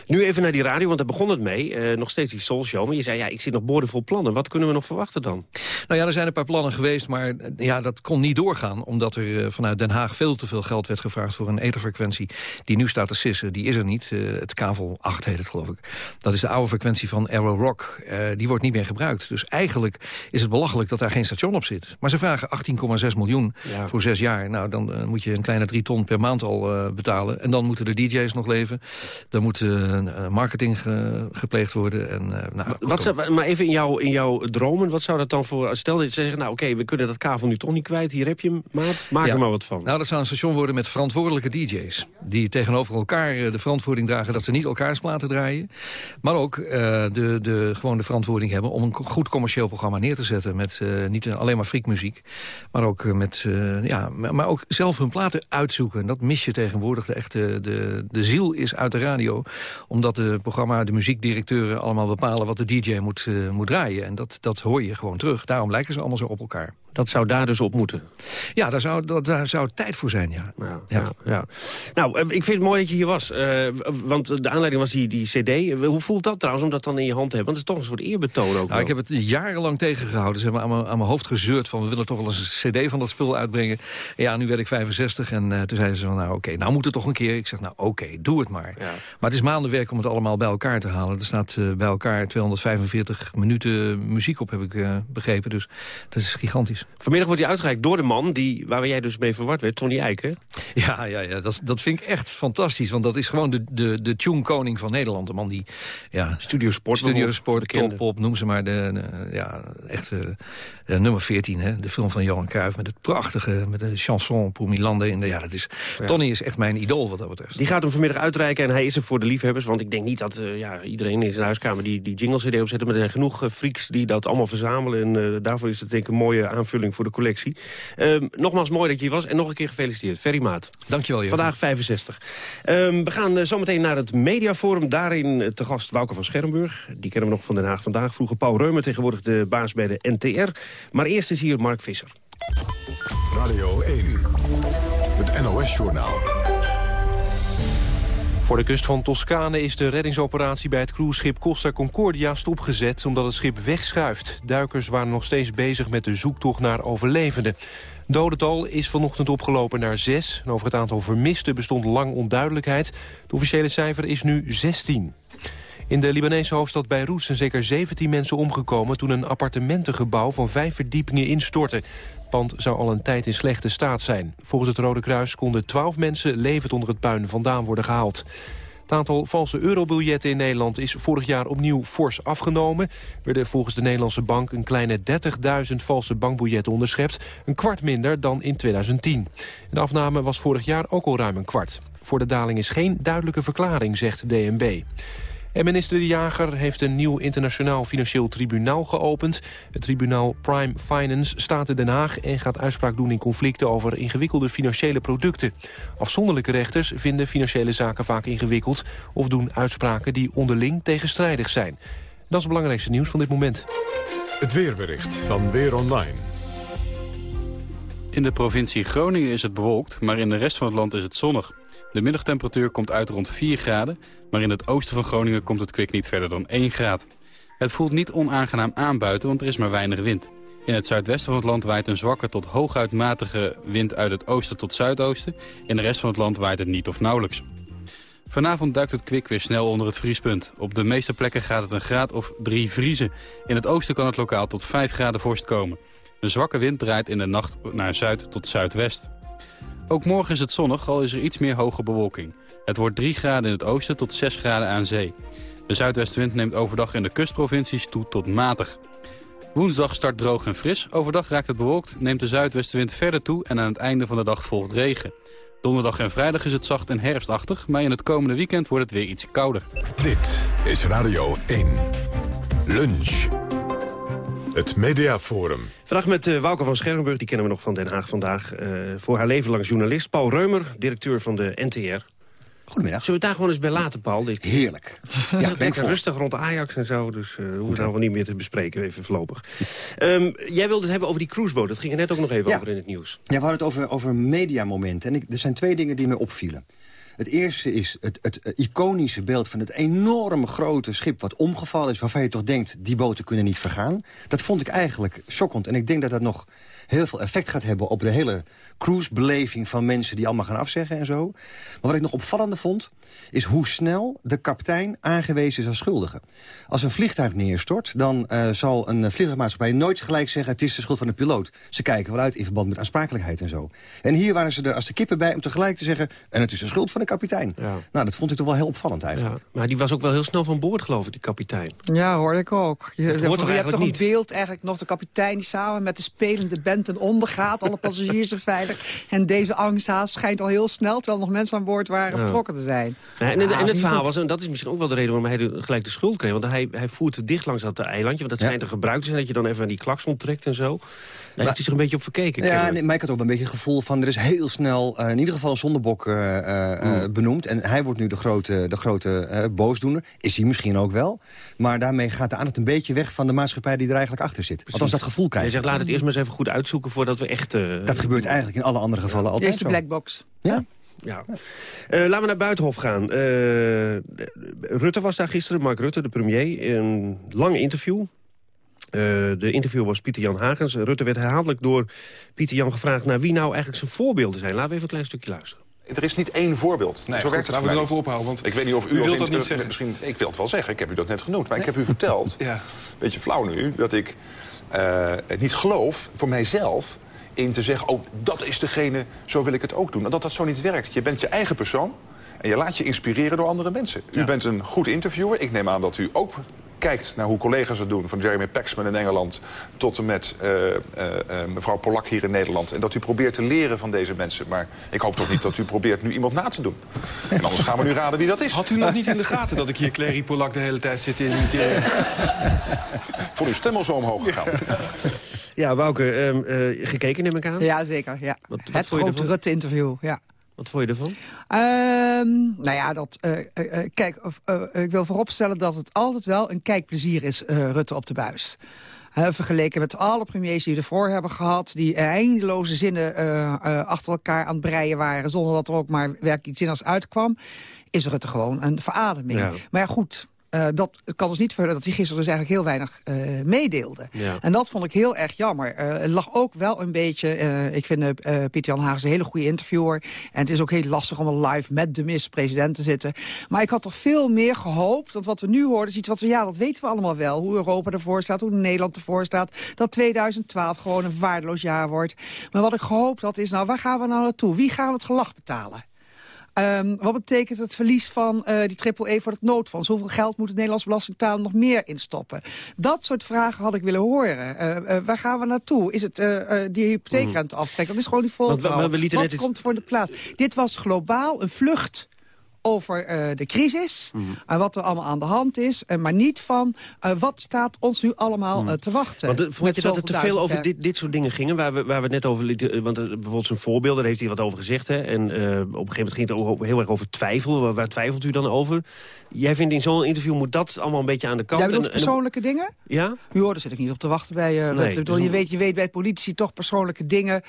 Nu even naar die radio, want daar begon het mee. Nog steeds die Soul Show. Maar je zei, ja, ik zit nog boordevol plannen. Wat kunnen we nog verwachten dan? Nou ja, er zijn een paar plannen geweest, maar ja, dat kon niet doorgaan. Omdat er vanuit Den Haag veel te veel geld werd gevraagd voor een etherfrequentie. Die nu staat te sissen, die is er niet. Het kavel 8 heet het, geloof ik. Dat is de oude frequentie van Arrow Rock. Eh, die wordt niet meer gebruikt. Dus eigenlijk is het belachelijk dat daar geen station op zit. Maar ze vragen 18,6 miljoen Ja. voor zes jaar. Nou, dan eh, moet je een kleine drie ton per maand al eh, betalen. En dan moeten de DJ's nog leven. Dan moet marketing ge- gepleegd worden. En, nou, Wat zou, maar even in, jouw in jouw dromen, wat zou dat dan voor... Stel dat je zegt, nou oké, we kunnen dat kavel nu toch niet kwijt. Hier heb je hem, maat. Maak Ja. er maar wat van. Nou, dat zou een station worden met verantwoordelijke DJ's. Die tegenover elkaar de verantwoording dragen dat ze niet elkaars platen draaien. Maar ook uh, de, de, gewoon de verantwoording hebben om een goed commercieel programma neer te zetten. Met uh, niet alleen maar friekmuziek. Maar ook, met, uh, ja, maar ook zelf hun platen uitzoeken. En dat mis je tegenwoordig. De, echte, de, de ziel is uit de radio. Omdat de programma, de muziekdirecteuren allemaal bepalen wat de DJ moet, moet draaien. En dat, dat hoor je gewoon terug. Daarom lijken ze allemaal zo op elkaar. Dat zou daar dus op moeten. Ja, daar zou, dat, daar zou tijd voor zijn, ja. ja, ja. ja. Nou, ik vind het mooi dat je hier was. Uh, want de aanleiding was die, die cd. Hoe voelt dat trouwens om dat dan in je hand te hebben? Want het is toch een soort eerbetoon ook nou, Ik heb het jarenlang tegengehouden. Ze hebben aan mijn, aan mijn hoofd gezeurd van... we willen toch wel eens een cd van dat spul uitbrengen. En ja, nu werd ik 65 en uh, toen zeiden ze van... nou oké, nou moet het toch een keer. Ik zeg nou oké, doe het maar. Maar het is maandenwerk om het allemaal bij elkaar te halen. Er staat uh, bij elkaar 245 minuten muziek op, heb ik begrepen. Dus dat is gigantisch. Vanmiddag wordt hij uitgereikt door de man die, waar jij dus mee verward werd, Tony Eijk, hè? Ja, ja, ja dat, dat vind ik echt fantastisch. Want dat is gewoon de, de, de tune-koning van Nederland. De man die... Ja, Studiosport. Studiosport, Top, noem ze maar. De, de ja, echt uh, nummer 14, hè, de film van Johan Cruijff... met het prachtige, met de chanson pour Milande. In de, ja, dat is, ja. Tony is echt mijn idool wat dat betreft. Die gaat hem vanmiddag uitreiken en hij is er voor de liefhebbers. Want ik denk niet dat uh, ja, iedereen in zijn huiskamer die, die jingle-cd opzet. Maar er zijn genoeg uh, freaks die dat allemaal verzamelen. En daarvoor is het denk ik een mooie aanvulling voor de collectie. Ehm, nogmaals mooi dat je hier was en nog een keer gefeliciteerd. Ferry Maat. Dankjewel, Johan. Vandaag 65. Um, we gaan zometeen naar het Mediaforum. Daarin te gast Wouke van Schermburg. Die kennen we nog van Den Haag vandaag. Vroeger Paul Reumer, tegenwoordig de baas bij de NTR. Maar eerst is hier Mark Visser. Radio 1, het NOS-journaal. Voor de kust van Toscane is de reddingsoperatie bij het cruiseschip Costa Concordia stopgezet omdat het schip wegschuift. Duikers waren nog steeds bezig met de zoektocht naar overlevenden. Dodental is vanochtend opgelopen naar zes. En over het aantal vermisten bestond lang onduidelijkheid. Het officiële cijfer is nu 16. In de Libanese hoofdstad Beirut zijn zeker 17 mensen omgekomen... toen een appartementengebouw van vijf verdiepingen instortte. Pand zou al een tijd in slechte staat zijn. Volgens het Rode Kruis konden 12 mensen levend onder het puin vandaan worden gehaald. Het aantal valse eurobiljetten in Nederland is vorig jaar opnieuw fors afgenomen. Er werden volgens de Nederlandse bank een kleine 30.000 valse bankbiljetten onderschept. Een kwart minder dan in 2010. De afname was vorig jaar ook al ruim een kwart. Voor de daling is geen duidelijke verklaring, zegt DNB. En minister De Jager heeft een nieuw internationaal financieel tribunaal geopend. Het tribunaal Prime Finance staat in Den Haag en gaat uitspraak doen in conflicten over ingewikkelde financiële producten. Afzonderlijke rechters vinden financiële zaken vaak ingewikkeld of doen uitspraken die onderling tegenstrijdig zijn. Dat is het belangrijkste nieuws van dit moment. Het weerbericht van Weer Online. In de provincie Groningen is het bewolkt, maar in de rest van het land is het zonnig. De middagtemperatuur komt uit rond 4 graden, maar in het oosten van Groningen komt het kwik niet verder dan 1 graad. Het voelt niet onaangenaam aan buiten, want er is maar weinig wind. In het zuidwesten van het land waait een zwakke tot hooguit matige wind uit het oosten tot zuidoosten. In de rest van het land waait het niet of nauwelijks. Vanavond duikt het kwik weer snel onder het vriespunt. Op de meeste plekken gaat het een graad of 3 vriezen. In het oosten kan het lokaal tot 5 graden vorst komen. Een zwakke wind draait in de nacht naar zuid tot zuidwest. Ook morgen is het zonnig, al is er iets meer hoge bewolking. Het wordt 3 graden in het oosten tot 6 graden aan zee. De zuidwestenwind neemt overdag in de kustprovincies toe tot matig. Woensdag start droog en fris. Overdag raakt het bewolkt, neemt de zuidwestenwind verder toe... en aan het einde van de dag volgt regen. Donderdag en vrijdag is het zacht en herfstachtig... maar in het komende weekend wordt het weer iets kouder. Dit is Radio 1. Lunch. Het Mediaforum. Vandaag met uh, Wouke van Schermburg, die kennen we nog van Den Haag vandaag. Uh, voor haar leven lang journalist. Paul Reumer, directeur van de NTR. Goedemiddag. Zullen we het daar gewoon eens bij laten, Paul? Dit Heerlijk. *laughs* Ja, ben lekker rustig rond Ajax en zo, dus uh, hoeven we wel niet meer te bespreken, even voorlopig. Um, jij wilde het hebben over die cruiseboot, dat ging er net ook nog even ja. over in het nieuws. Ja, we hadden het over, over mediamomenten. En ik, er zijn twee dingen die me opvielen. Het eerste is het, het, het, iconische beeld van het enorme grote schip... wat omgevallen is, waarvan je toch denkt... die boten kunnen niet vergaan. Dat vond ik eigenlijk schokkend. En ik denk dat dat nog heel veel effect gaat hebben op de hele cruisebeleving van mensen die allemaal gaan afzeggen en zo. Maar wat ik nog opvallender vond, is hoe snel de kapitein aangewezen is als schuldige. Als een vliegtuig neerstort, dan uh, zal een vliegtuigmaatschappij nooit gelijk zeggen... het is de schuld van de piloot. Ze kijken wel uit in verband met aansprakelijkheid en zo. En hier waren ze er als de kippen bij om tegelijk te zeggen... en het is de schuld van de kapitein. Ja. Nou, dat vond ik toch wel heel opvallend eigenlijk. Ja, maar die was ook wel heel snel van boord, geloof ik, die kapitein. Ja, hoor ik ook. Je, je, je hebt toch een beeld eigenlijk nog de kapitein... die samen met de spelende band ten onder gaat... alle passagiers *laughs* er veilig En deze angsthaas schijnt al heel snel, terwijl nog mensen aan boord waren, Ja. vertrokken te zijn. Ja, en, Ja, en het verhaal goed. was, en dat is misschien ook wel de reden waarom hij de- gelijk de schuld kreeg. Want hij, hij voert te dicht langs dat eilandje. Want dat schijnt er gebruikt te zijn dat je dan even aan die klakson trekt en zo. Daar heeft hij zich een beetje op verkeken. Ja, nee, maar ik had ook een beetje het gevoel van... er is heel snel eh, in ieder geval een zondebok eh, eh, Mm. benoemd. En hij wordt nu de grote, de grote boosdoener. Is hij misschien ook wel. Maar daarmee gaat de aandacht een beetje weg van de maatschappij die er eigenlijk achter zit. Althans, dat gevoel krijg Hij je. zegt, laat het eerst maar eens even goed uitzoeken voordat we echt... eh, Dat gebeurt eigenlijk in alle andere gevallen altijd Eerste zo. blackbox. Ja. Ja. Eh, laten we naar Buitenhof gaan. Eh, Rutte was daar gisteren, Mark Rutte, de premier. Een lang interview. Eh, de interview was Pieter Jan Hagens. Rutte werd herhaaldelijk door Pieter Jan gevraagd... naar wie nou eigenlijk zijn voorbeelden zijn. Laten we even een klein stukje luisteren. Er is niet één voorbeeld. Nee, Zo goed, werkt het laten we erover ophouden, want ik weet niet of u, wilt dat niet zeggen. Misschien, ik wil het wel zeggen, ik heb u dat net genoemd. Maar ik heb u verteld, *laughs* Ja. beetje flauw nu, dat ik eh, het niet geloof voor mijzelf in te zeggen... oh, dat is degene, zo wil ik het ook doen. En dat dat zo niet werkt. Je bent je eigen persoon en je laat je inspireren door andere mensen. U bent een goed interviewer. Ik neem aan dat u ook kijkt naar hoe collega's het doen... van Jeremy Paxman in Engeland tot en met eh, eh, eh, mevrouw Polak hier in Nederland. En dat u probeert te leren van deze mensen. Maar ik hoop toch niet dat u probeert nu iemand na te doen. En anders gaan we nu raden wie dat is. Had u nog niet in de gaten dat ik hier Clary Polak de hele tijd zit te imiteren? *laughs* Voor uw stem al zo omhoog gegaan. Ja, Wouke, ehm, eh, gekeken neem ik aan. Ja, zeker. Ja. Wat, wat het grote? Rutte-interview, ja. Wat vond je ervan? Ehm, nou ja, dat, eh, eh, eh, kijk, ik wil vooropstellen dat het altijd wel een kijkplezier is, Rutte op de buis. Vergeleken met alle premiers die we ervoor hebben gehad... die eindeloze zinnen achter elkaar aan het breien waren... zonder dat er ook maar werkelijk iets zinnigs uitkwam... is Rutte gewoon een verademing. Ja. Maar ja, goed, eh, dat kan dus niet verhullen dat hij gisteren dus eigenlijk heel weinig eh, meedeelde. Ja. En dat vond ik heel erg jammer. Eh, het lag ook wel een beetje... ik vind eh, eh, Pieter Jan Hagens een hele goede interviewer. En het is ook heel lastig om live met de minister-president te zitten. Maar ik had toch veel meer gehoopt. Want wat we nu horen is iets wat we... Ja, dat weten we allemaal wel. Hoe Europa ervoor staat, hoe Nederland ervoor staat. Dat 2012 gewoon een waardeloos jaar wordt. Maar wat ik gehoopt had is... Nou, waar gaan we nou naartoe? Wie gaan het gelach betalen? Ehm, wat betekent het verlies van eh, die triple E voor het noodfonds? Hoeveel geld moet de Nederlandse belastingbetaler nog meer instoppen? Dat soort vragen had ik willen horen. Eh, eh, waar gaan we naartoe? Is het die hypotheekrente aftrekken? Dat is gewoon die lieten Wat net komt voor de plaats? Dit was globaal een vlucht over eh, de crisis, Mhm. en wat er allemaal aan de hand is, eh, maar niet van eh, wat staat ons nu allemaal eh, te wachten. Want, eh, vond je dat het te veel over dit, dit soort dingen gingen? Waar we, waar we het net over lieten, eh, want eh, bijvoorbeeld zijn voorbeeld, daar heeft hij wat over gezegd. Hè? En eh, op een gegeven moment ging het over- heel erg over twijfel. Waar, waar twijfelt u dan over? Jij vindt in zo'n interview moet dat allemaal een beetje aan de kant. Jij bedoelt En- en- persoonlijke dingen? Ja? Jo, daar zit ik niet op te wachten bij eh Nee, dus je, weet, je weet bij politici toch persoonlijke dingen.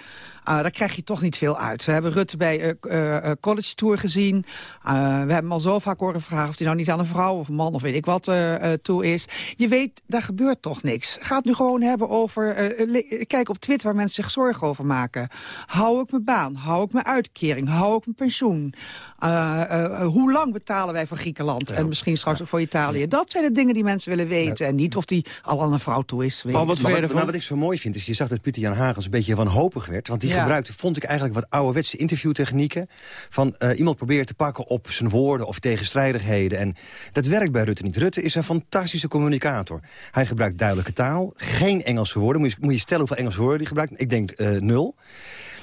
Ah, daar krijg je toch niet veel uit. We hebben Rutte bij eh, eh, eh, College Tour gezien. Ah, we hebben hem al zo vaak horen vragen of hij nou niet aan een vrouw of een man of weet ik wat eh, eh, toe is. Je weet, daar gebeurt toch niks. Ga het nu gewoon hebben over... eh, kijk op Twitter waar mensen zich zorgen over maken. Hou ik mijn baan? Hou ik mijn uitkering? Hou ik mijn pensioen? Eh, eh, hoe lang betalen wij voor Griekenland? En misschien straks ook voor Italië. Dat zijn de dingen die mensen willen weten. En niet of die al aan een vrouw toe is. Weet Maar ik wat, nou, wat ik zo mooi vind, is je zag dat Pieter Jan Hagens een beetje wanhopig werd. Want die Gebruikte, vond ik eigenlijk, wat ouderwetse interviewtechnieken. Van eh, iemand probeert te pakken op zijn woorden of tegenstrijdigheden. En dat werkt bij Rutte niet. Rutte is een fantastische communicator. Hij gebruikt duidelijke taal, geen Engelse woorden. Moet je, moet je stellen hoeveel Engelse woorden hij gebruikt. Ik denk eh, nul.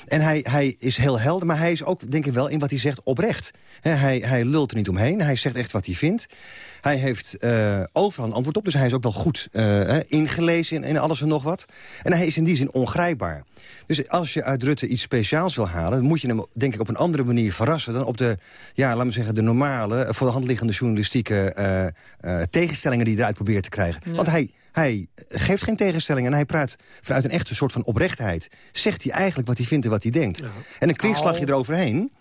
En hij, hij is heel helder, maar hij is ook, denk ik wel, in wat hij zegt oprecht. Hij, hij lult er niet omheen, hij zegt echt wat hij vindt. Hij heeft eh, overal een antwoord op, dus hij is ook wel goed eh, ingelezen in, in alles en nog wat. En hij is in die zin ongrijpbaar. Dus als je uit Rutte iets speciaals wil halen... dan moet je hem, denk ik, op een andere manier verrassen... dan op de, ja, laten we zeggen, de normale, eh, voor de hand liggende journalistieke tegenstellingen die hij eruit probeert te krijgen. Ja. Want hij, hij geeft geen tegenstellingen en hij praat vanuit een echte soort van oprechtheid. Zegt hij eigenlijk wat hij vindt en wat hij denkt. En een kwinkslagje eroverheen.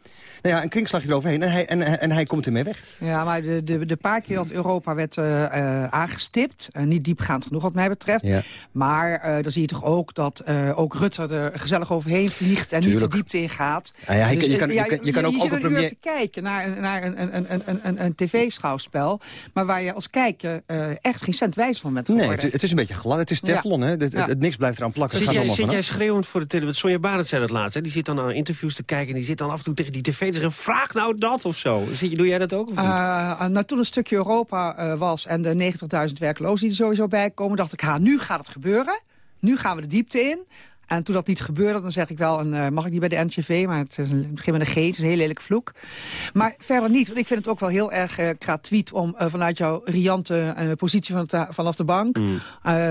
Nou ja, een kwinkslagje eroverheen en hij, en, en hij komt ermee weg. Ja, maar de, de, de paar keer dat Europa werd eh, eh, aangestipt... eh, niet diepgaand genoeg wat mij betreft... Ja. maar eh, dan zie je toch ook dat eh, ook Rutte er gezellig overheen vliegt... en niet de diepte in gaat. Ah ja, hij- Dus, je kan- je kan- je kan ook je zit een premier- uur te kijken naar, een, naar een, een, een, een, een, een tv-schouwspel... maar waar je als kijker eh, echt geen cent wijs van bent Nee, het, het is een beetje glad. Het is Ja. teflon, hè? Het, het- Ja. het niks blijft eraan plakken. Zit gaat jij, zit jij schreeuwend voor de televisie? Sonja Barend zei dat laatst. Hè? Die zit dan aan interviews te kijken... en die zit dan af en toe tegen die tv zeggen... vraag nou dat of zo. Doe jij dat ook? Of niet? Uh, nou, toen een stukje Europa eh, was en de 90.000 werklozen die er sowieso bij komen... dacht ik, ha, nu gaat het gebeuren. Nu gaan we de diepte in. En toen dat niet gebeurde, dan zeg ik wel... Een, uh, mag ik niet bij de NCV, maar het, is een, het begint met een G. Het is een heel lelijke vloek. Maar verder niet, want ik vind het ook wel heel erg uh, gratuit... om uh, vanuit jouw riante positie van vanaf de bank... Mm.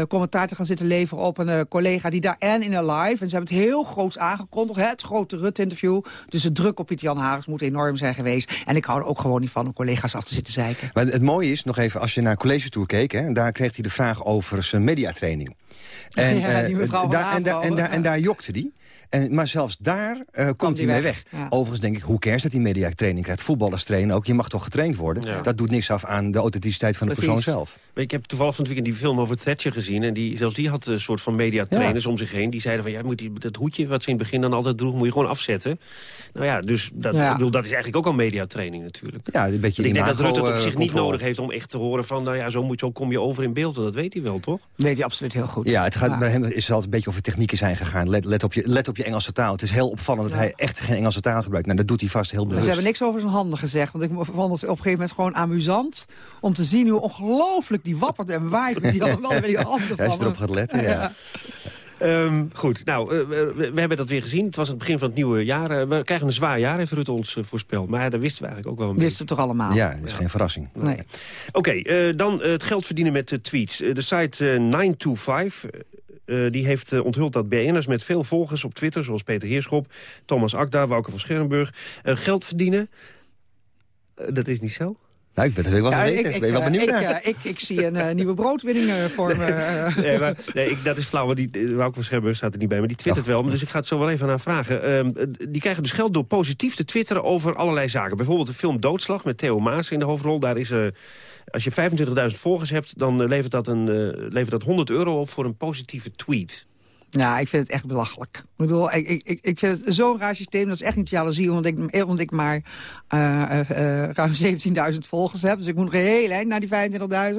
commentaar te gaan zitten leveren op een collega die daar... en in een live, en ze hebben het heel groots aangekondigd... het grote Rutte-interview. Dus de druk op Pieter Jan Hagens moet enorm zijn geweest. En ik hou er ook gewoon niet van om collega's af te zitten zeiken. Maar het mooie is, nog even, als je naar College Tour keek... Hè, daar kreeg hij de vraag over zijn mediatraining. En, *laughs* ja, die mevrouw daar, en, daar, en, daar, en daar jokte hij. En, maar zelfs daar uh, komt hij mee weg. Ja. Overigens denk ik, hoe cares dat hij mediatraining krijgt? Voetballers trainen ook, je mag toch getraind worden? Ja. Dat doet niks af aan de authenticiteit van de Precies. persoon zelf. Ik heb toevallig van het weekend die film over Thatcher gezien. En die, zelfs die had een soort van mediatrainers om zich heen. Die zeiden van, ja, moet die, dat hoedje wat ze in het begin dan altijd droeg... moet je gewoon afzetten. Nou ja, dus dat, Ja. ik bedoel, dat is eigenlijk ook al mediatraining natuurlijk. Ja, een beetje ik denk dat Rutte het op eh, zich niet controle. nodig heeft om echt te horen van... nou ja, zo, moet, zo kom je over in beeld. En dat weet hij wel, toch? Weet je absoluut heel goed. Ja, het gaat, bij hem is het altijd een beetje over technieken zijn gegaan. Let, let, op je, let op je Engelse taal. Het is heel opvallend dat hij echt geen Engelse taal gebruikt. Nou, dat doet hij vast heel bewust. ze hebben niks over zijn handen gezegd. Want ik vond het op een gegeven moment gewoon amusant... om te zien hoe ongelooflijk die wappert en waait. met die allemaal met die handen Hij is erop gaat letten, ja. Ehm, goed, nou, eh, we, we hebben dat weer gezien. Het was het begin van het nieuwe jaar. Eh, we krijgen een zwaar jaar, heeft Rutte ons eh, voorspeld. Maar dat wisten we eigenlijk ook wel een Wisten we toch allemaal? Ja, dat is geen verrassing. Nee. Oké, eh, dan het geld verdienen met tweets. De site eh, 925... eh, die heeft onthuld dat BN'ers met veel volgers op Twitter... zoals Peter Heerschop, Thomas Akda, Wouke van Scherrenburg... eh, geld verdienen. Dat is niet zo? Nou, ik ben er wel Ja, ik, ik, ben je wel eh, benieuwd naar? eh, ik, ik zie een eh, nieuwe broodwinning voor me. *laughs* nee, maar, nee ik, dat is flauw, want die, Wouke van Scherrenburg staat er niet bij. Maar die twittert wel, dus ik ga het zo wel even aan haar vragen. Ehm, eh, die krijgen dus geld door positief te twitteren over allerlei zaken. Bijvoorbeeld de film Doodslag met Theo Maas in de hoofdrol. Daar is, als je 25.000 volgers hebt, dan levert, dat een, levert dat 100 euro op voor een positieve tweet. Nou, ik vind het echt belachelijk. Ik bedoel, ik, ik, ik- vind het zo'n raar systeem. Dat is echt niet jaloezie, omdat ik, omdat ik maar eh, eh, eh, ruim 17.000 volgers heb. Dus ik moet nog heel eind naar die 25.000.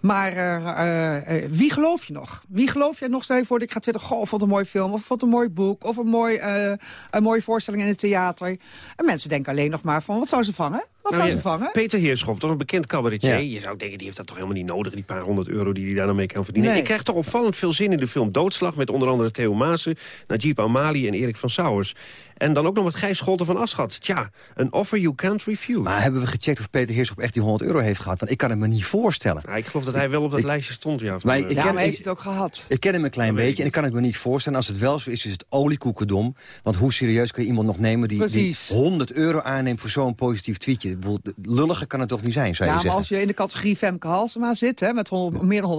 Maar eh, eh, eh, wie geloof je nog? Wie geloof je nog? Stel je voor dat ik ga twitteren, goh, vond een mooi film, of vond een mooi boek, of een, mooi, eh, een mooie voorstelling in het theater. En mensen denken alleen nog maar van, wat zou ze vangen? Wat Nou zou ja, ze vangen? Peter Heerschop, toch een bekend cabaretier. Ja. Je zou denken, die heeft dat toch helemaal niet nodig, die paar honderd euro die hij daar dan mee kan verdienen. Nee. Ik krijg toch opvallend veel zin in de film Doodslag... met onder andere Theo Maassen, Najib Amali en Erik van Sauers. En dan ook nog met Gijs Scholten van Aschat. Tja, een offer you can't refuse. Maar hebben we gecheckt of Peter Heerschop echt die 100 euro heeft gehad? Want ik kan het me niet voorstellen. Nou, ik geloof dat hij wel op dat Ik- lijstje stond. Ja, van, Maar eh, ik Ja, ken- maar heeft het ook gehad? Ik ken hem een klein beetje en ik kan het me niet voorstellen. Als het wel zo is, is het oliekoekendom. Want hoe serieus kan je iemand nog nemen die, die Precies. 100 euro aanneemt voor zo'n positief tweetje? Lulliger kan het toch niet zijn, zou Ja, je maar zeggen? als je in de categorie Femke Halsema zit, hè, met 100 meer dan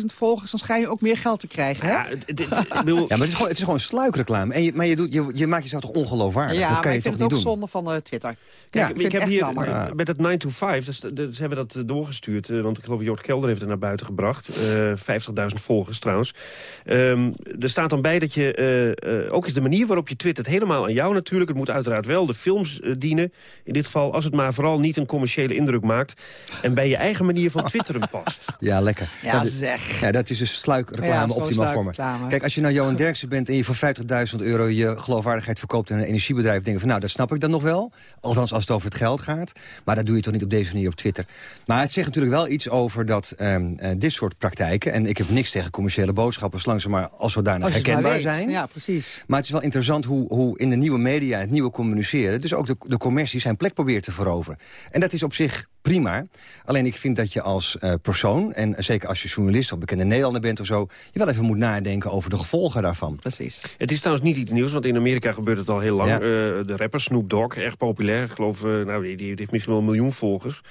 150.000 volgers, dan schijn je ook meer geld te krijgen. Hè? ja, *laughs* Ja, maar het is gewoon, het is gewoon sluikreclame. En je, maar je, doet, je, je maakt jezelf toch ongeloofwaardig? Ja, dat kan maar je ik toch vind het ook doen? zonde van eh, Twitter. Kijk, Ja, ik, heb hier eh, met het 9 to 5, dus, dus hebben dat eh, doorgestuurd. eh, want ik geloof Jort Kelder heeft het naar buiten gebracht. eh 50.000 volgers trouwens. Ehm, er staat dan bij dat je, eh, eh, ook is de manier waarop je twittert helemaal aan jou natuurlijk. Het moet uiteraard wel de films eh, dienen. In dit geval als het maar vooral niet een commerciële indruk maakt. En bij je eigen manier van twitteren past. *laughs* Ja, lekker. Ja, dat, is- zeg. ja, dat is dus Ja, sluikreclame optimaal voor me. Kijk, als je nou Johan Derksen bent en je voor 50.000 euro je geloofwaardigheid verkoopt in een energiebedrijf, denk je van nou, dat snap ik dan nog wel. Althans, als het over het geld gaat. Maar dat doe je toch niet op deze manier op Twitter. Maar het zegt natuurlijk wel iets over dat ehm, eh, dit soort praktijken, en ik heb niks tegen commerciële boodschappen, zolang ze maar als zodanig maar herkenbaar zijn. Ja, precies. Maar het is wel interessant hoe, hoe in de nieuwe media, het nieuwe communiceren... dus ook de, de commercie zijn plek probeert te veroveren. En dat is op zich prima. Alleen ik vind dat je als eh, persoon, en zeker als je journalist... of bekende Nederlander bent of zo... je wel even moet nadenken over de gevolgen daarvan. Precies. Het is trouwens niet iets nieuws, want in Amerika gebeurt het al heel lang. Ja. Eh, de rapper Snoop Dogg, erg populair. Ik geloof, eh, nou, die, die heeft misschien wel een miljoen volgers.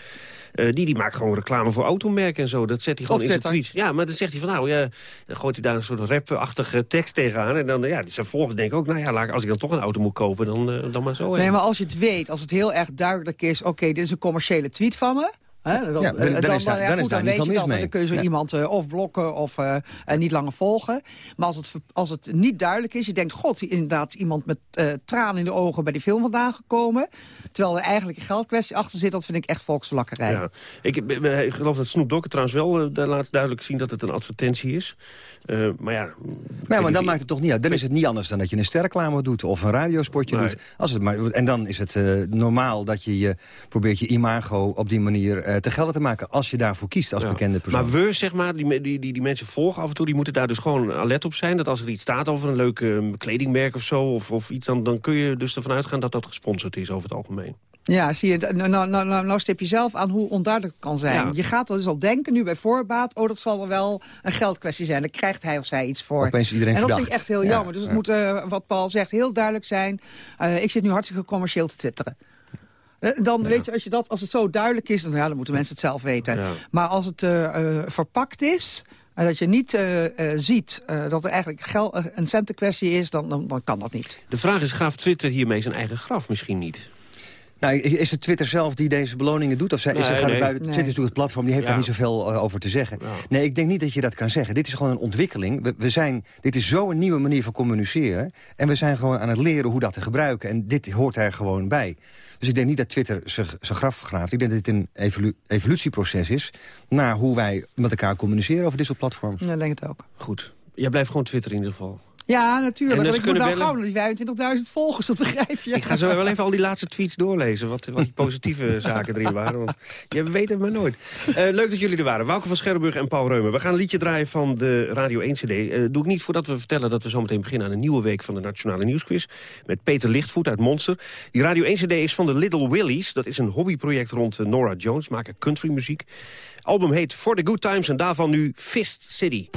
Eh, die, die maakt gewoon reclame voor automerken en zo. Dat zet hij gewoon Op in zijn tweets. Ja, maar dan zegt hij van nou, ja, dan gooit hij daar een soort rap-achtige tekst tegenaan. En dan, ja, zijn volgers denken ook, nou ja, als ik dan toch een auto moet kopen, dan, dan maar zo. Nee, maar als je het weet, als het heel erg duidelijk is... oké, dit is een commerciële tweet van me... Dan, Ja, dan- dan is daar- ja, dan is daar weet je mis dat. mee. Dan kun je zo Ja. iemand eh, of blokken of eh, eh, niet langer volgen. Maar als het, als het niet duidelijk is, je denkt... god, inderdaad iemand met eh tranen in de ogen bij die film vandaan gekomen... terwijl er eigenlijk een geldkwestie achter zit... dat vind ik echt volksverlakkerij. Ja. Ik, ik geloof dat Snoop Dogg trouwens wel daar laat duidelijk zien dat het een advertentie is. Eh, maar ja... Maar, ja, maar dan maakt het toch niet uit. Dan is het niet anders dan dat je een sterreclame doet... of een radiospotje Nee. doet. Als het maar, en dan is het eh, normaal dat je, je probeert je imago op die manier... eh, te gelden te maken... als je daarvoor kiest als bekende persoon. Maar we, zeg maar, die, die, die, die mensen volgen af en toe... die moeten daar dus gewoon alert op zijn. Dat als er iets staat over een leuk eh, kledingmerk of zo... Of, of iets, dan, dan kun je dus ervan uitgaan dat dat gesponsord is over het algemeen. Ja, zie je, nou, nou, nou, nou, nou stip je zelf aan hoe onduidelijk het kan zijn. Ja. Je gaat dus al denken nu bij voorbaat... oh, dat zal er wel een geldkwestie zijn. Daar krijgt hij of zij iets voor. Opeens iedereen en dat verdacht. vind ik echt heel Ja, jammer. Dus het ja. moet, eh, wat Paul zegt, heel duidelijk zijn. Eh, ik zit nu hartstikke commercieel te twitteren. Eh, Dan weet je, als, je dat, als het zo duidelijk is, dan, ja, dan moeten mensen het zelf weten. Ja. Maar als het eh, eh, verpakt is... En dat je niet ziet dat er eigenlijk gel eh, een centenkwestie is, dan, dan, dan kan dat niet. De vraag is, graaft Twitter hiermee zijn eigen graf misschien niet? Nou, is het Twitter zelf die deze beloningen doet? Of zij, is Nee, er, gaat nee. het buiten, Nee. Twitter is natuurlijk het platform, die heeft Ja. daar niet zoveel uh, over te zeggen. Nee, ik denk niet dat je dat kan zeggen. Dit is gewoon een ontwikkeling. We, we zijn, dit is zo'n nieuwe manier van communiceren. En we zijn gewoon aan het leren hoe dat te gebruiken. En dit hoort er gewoon bij. Dus ik denk niet dat Twitter zich- zijn graf graaft. Ik denk dat dit een evolu- evolutieproces is... naar hoe wij met elkaar communiceren over dit soort platforms. Ja, ik denk het ook. Goed. Jij blijft gewoon Twitter in ieder geval. Ja, natuurlijk. En ze ik moet nou gauw naar die 25.000 volgers, dat begrijp je. Ik ga zo wel even al die laatste tweets doorlezen. Wat, wat die positieve *laughs* zaken erin waren. Want je weet het maar nooit. Eh, leuk dat jullie er waren. Wouke van Scherrenburg en Paul Reumer. We gaan een liedje draaien van de Radio 1 CD. Eh, doe ik niet voordat we vertellen dat we zometeen beginnen aan een nieuwe week van de Nationale Nieuwsquiz. Met Peter Lichtvoet uit Monster. Die Radio 1 CD is van de Little Willies. Dat is een hobbyproject rond eh, Nora Jones. Maken countrymuziek. Album heet For the Good Times en daarvan nu Fist City.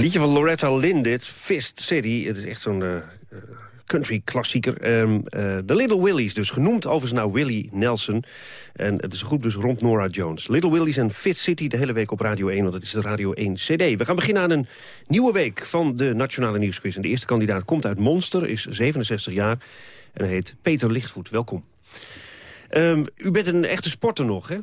Liedje van Loretta Lynn, dit. Fist City. Het is echt zo'n eh, eh, country-klassieker. Ehm, eh, The Little Willies, dus genoemd overigens naar Willie Nelson. En het is een groep dus rond Nora Jones. Little Willies en Fist City de hele week op Radio 1, want dat is de Radio 1 CD. We gaan beginnen aan een nieuwe week van de Nationale Nieuwsquiz. En de eerste kandidaat komt uit Monster, is 67 jaar en hij heet Peter Lichtvoet. Welkom. Ehm, u bent een echte sporter nog, hè?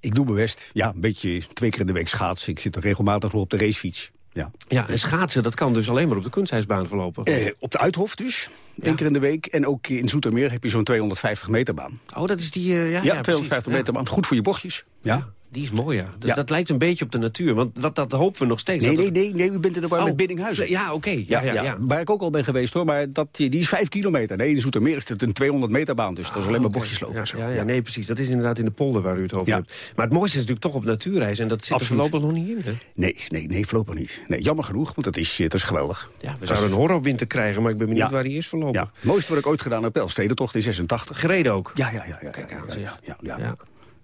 Ik doe bewust, ja, een beetje twee keer in de week schaatsen. Ik zit er regelmatig nog op de racefiets. Ja. Ja, en schaatsen, dat kan dus alleen maar op de kunstijsbaan verlopen. Eh, op de Uithof dus, één keer in de week. En ook in Zoetermeer heb je zo'n 250 meter baan. Oh, dat is die... eh, ja, ja, 250 precies. meter baan. Goed voor je bochtjes. Ja. Die is mooi, ja. Dus Ja. dat lijkt een beetje op de natuur. Want wat, dat hopen we nog steeds. Nee, dat nee, nee, nee, u bent in de war Oh, met Biddinghuizen. Ja, oké. Ja, ja, ja. Waar ik ook al ben geweest hoor, maar dat, die is vijf kilometer. Nee, in Zoetermeer is het een 200 meter baan, dus dat is alleen maar oké. bochtjes lopen. Ja, ja, ja, nee, precies. Dat is inderdaad in de polder waar u het over hebt. Maar het mooiste is natuurlijk toch op natuurreis. En dat zit er Absoluut. voorlopig nog niet in, hè? Nee, nee, nee, voorlopig niet. Nee, jammer genoeg, want dat is, dat is geweldig. Ja, we zouden een horrorwinter krijgen, maar ik ben benieuwd waar die is voorlopig. Ja, het mooiste wat ik ooit gedaan heb, Elfstedentocht in 86. Gereden ook? Ja, ja, ja. ja, ja, ja, ja, ja,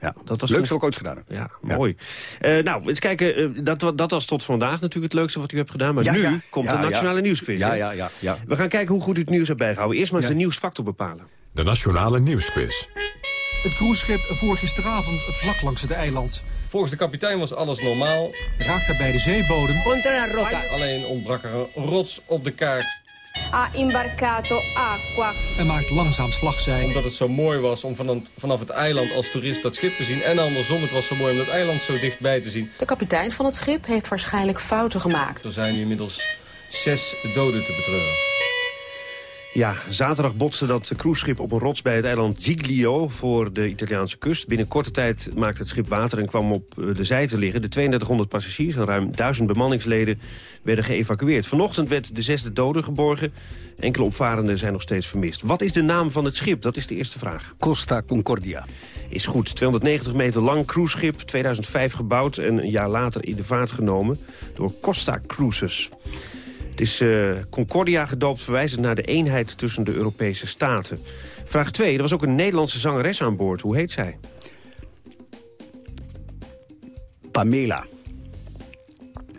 ja. Ja. Ja, Dat was leukste ik ooit gedaan heb. Ja, mooi. Eh, nou, eens kijken. eh, dat, dat was tot vandaag natuurlijk het leukste wat u hebt gedaan. Maar Ja, nu ja. komt Ja, de Nationale ja. Nieuwsquiz. Ja, ja, ja, ja. We gaan kijken hoe goed u het nieuws hebt bijgehouden. Eerst maar eens Ja. de nieuwsfactor bepalen. De Nationale Nieuwsquiz. Het cruiseschip voer gisteravond vlak langs het eiland. Volgens de kapitein was alles normaal. Raakte bij de zeebodem. Alleen ontbrak er een rots op de kaart. Ha imbarcato acqua. En maakt langzaam slagzij. Omdat het zo mooi was om vanaf, het eiland als toerist dat schip te zien. En andersom, het was zo mooi om dat eiland zo dichtbij te zien. De kapitein van het schip heeft waarschijnlijk fouten gemaakt. Er zijn inmiddels zes doden te betreuren. Ja, zaterdag botste dat cruiseschip op een rots bij het eiland Giglio voor de Italiaanse kust. Binnen korte tijd maakte het schip water en kwam op eh, de zij te liggen. De 3200 passagiers en ruim 1000 bemanningsleden werden geëvacueerd. Vanochtend werd de zesde dode geborgen. Enkele opvarenden zijn nog steeds vermist. Wat is de naam van het schip? Dat is de eerste vraag. Costa Concordia. Is goed. 290 meter lang cruiseschip, 2005 gebouwd en een jaar later in de vaart genomen door Costa Cruises. Het is eh, Concordia gedoopt, verwijzend naar de eenheid tussen de Europese staten. Vraag 2. Er was ook een Nederlandse zangeres aan boord. Hoe heet zij? Pamela.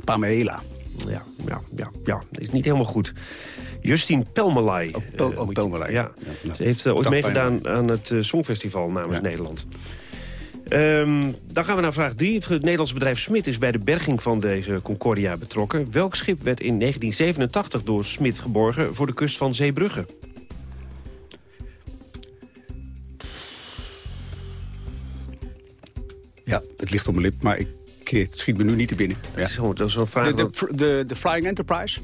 Pamela. Ja, ja, ja, ja. Dat is niet helemaal goed. Justine Pelmelay. Pel- Eh, oh, moet je- Pelmelay. Ja. Ja. Ze heeft eh, ooit meegedaan aan het eh, Songfestival namens Nederland. Ehm, dan gaan we naar vraag 3. Het Nederlandse bedrijf Smit is bij de berging van deze Concordia betrokken. Welk schip werd in 1987 door Smit geborgen voor de kust van Zeebrugge? Ja, het ligt op mijn lip, maar ik, het schiet me nu niet te binnen. Ja. Zo, dat is een vraag De, de, de Flying Enterprise?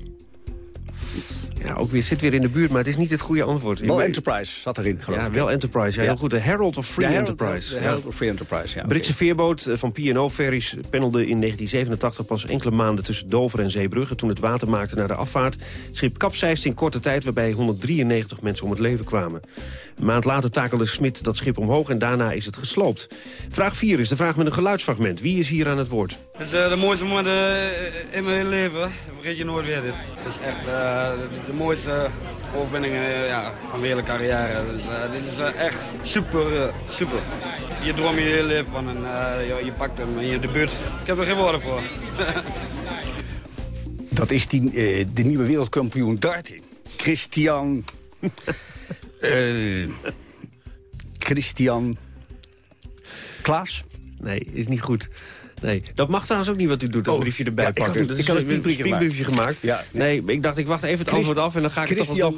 Ja, ook weer, zit weer in de buurt, maar het is niet het goede antwoord. Wel Enterprise zat erin, geloof Ja, ik. wel Enterprise. Ja, Ja. heel goed. De Herald of Free De Herald- Enterprise. de Ja. Herald of Free Enterprise, ja. Britse veerboot eh, van P&O Ferries pendelde in 1987 pas enkele maanden tussen Dover en Zeebrugge... toen het water maakte naar de afvaart. Het schip kapseisde in korte tijd waarbij 193 mensen om het leven kwamen. Een maand later takelde Smit dat schip omhoog en daarna is het gesloopt. Vraag 4 is de vraag met een geluidsfragment. Wie is hier aan het woord? Het is eh, de mooiste momenten eh, in mijn hele leven. Vergeet je nooit weer dit. Het is echt eh, de, mooiste overwinning eh, ja, van mijn hele carrière. Dus, eh, dit is eh, echt super, super. Je droom je hele leven van en eh, je, je pakt hem in je debuut. Ik heb er geen woorden voor. *laughs* Dat is die, eh, de nieuwe wereldkampioen darting. Christian... *laughs* eh, Christian... Klaas? Nee, is niet goed. Nee, dat mag trouwens ook niet wat u doet, dat Oh, briefje erbij ja, ik had pakken. een- Dat ik had een spiekbriefje gemaakt. Ja, nee. ik dacht, ik wacht even het Christ- antwoord af en dan ga ik het toch nog...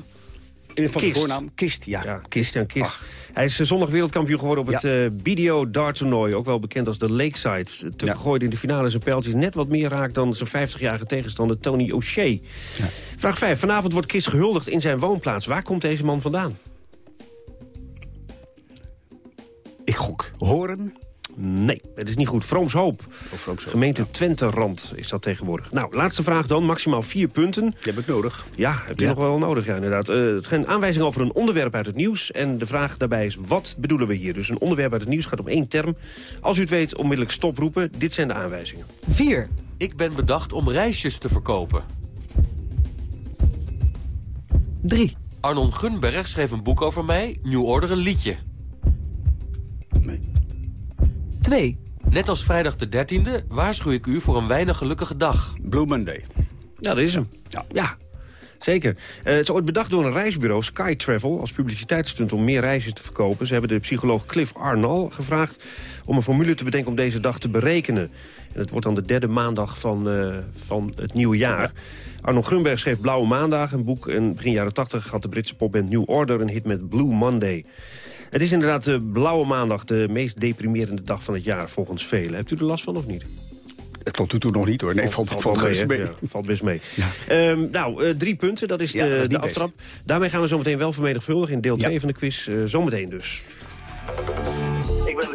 Van Kist. voornaam? Kist, ja. Ja, Christian Kist. Hij is zondag wereldkampioen geworden op het eh BDO Dart toernooi. Ook wel bekend als de Lakeside. Toen Ja. gooide in de finale zijn pijltjes net wat meer raak... dan zijn 50-jarige tegenstander Tony O'Shea. Vraag 5. Vanavond wordt Kist gehuldigd in zijn woonplaats. Waar komt deze man vandaan? Ik gok. Horen? Nee, het is niet goed. Vroomshoop. Gemeente Twente-Rand is dat tegenwoordig. Nou, laatste vraag dan. Maximaal vier punten. Die heb ik nodig. Ja, heb je Ja. nog wel nodig, ja, inderdaad. Eh, het gaat een aanwijzing over een onderwerp uit het nieuws. En de vraag daarbij is, wat bedoelen we hier? Dus een onderwerp uit het nieuws gaat om één term. Als u het weet, onmiddellijk stoproepen. Dit zijn de aanwijzingen. 4. Ik ben bedacht om reisjes te verkopen. 3. Arnon Gunberg schreef een boek over mij, New Order een liedje. 2. Net als vrijdag de 13e waarschuw ik u voor een weinig gelukkige dag. Blue Monday. Ja, dat is hem. Ja. Zeker. Eh, het is ooit bedacht door een reisbureau, Sky Travel... als publiciteitsstunt om meer reizen te verkopen. Ze hebben de psycholoog Cliff Arnall gevraagd... om een formule te bedenken om deze dag te berekenen. En het wordt dan de derde maandag van, eh, van het nieuwe jaar. Arno Grunberg schreef Blauwe Maandag, een boek. En begin jaren 80 had de Britse popband New Order een hit met Blue Monday. Het is inderdaad de Blauwe Maandag, de meest deprimerende dag van het jaar volgens velen. Hebt u er last van of niet? Tot nu toe nog niet hoor. Nee, valt, valt, wel reuze mee. mee. Ja, valt best mee. Ehm, nou, eh, drie punten, dat is de, Ja, dat is de niet best. aftrap. Daarmee gaan we zo meteen wel vermenigvuldigen in deel 2 van de quiz. Eh, zometeen dus.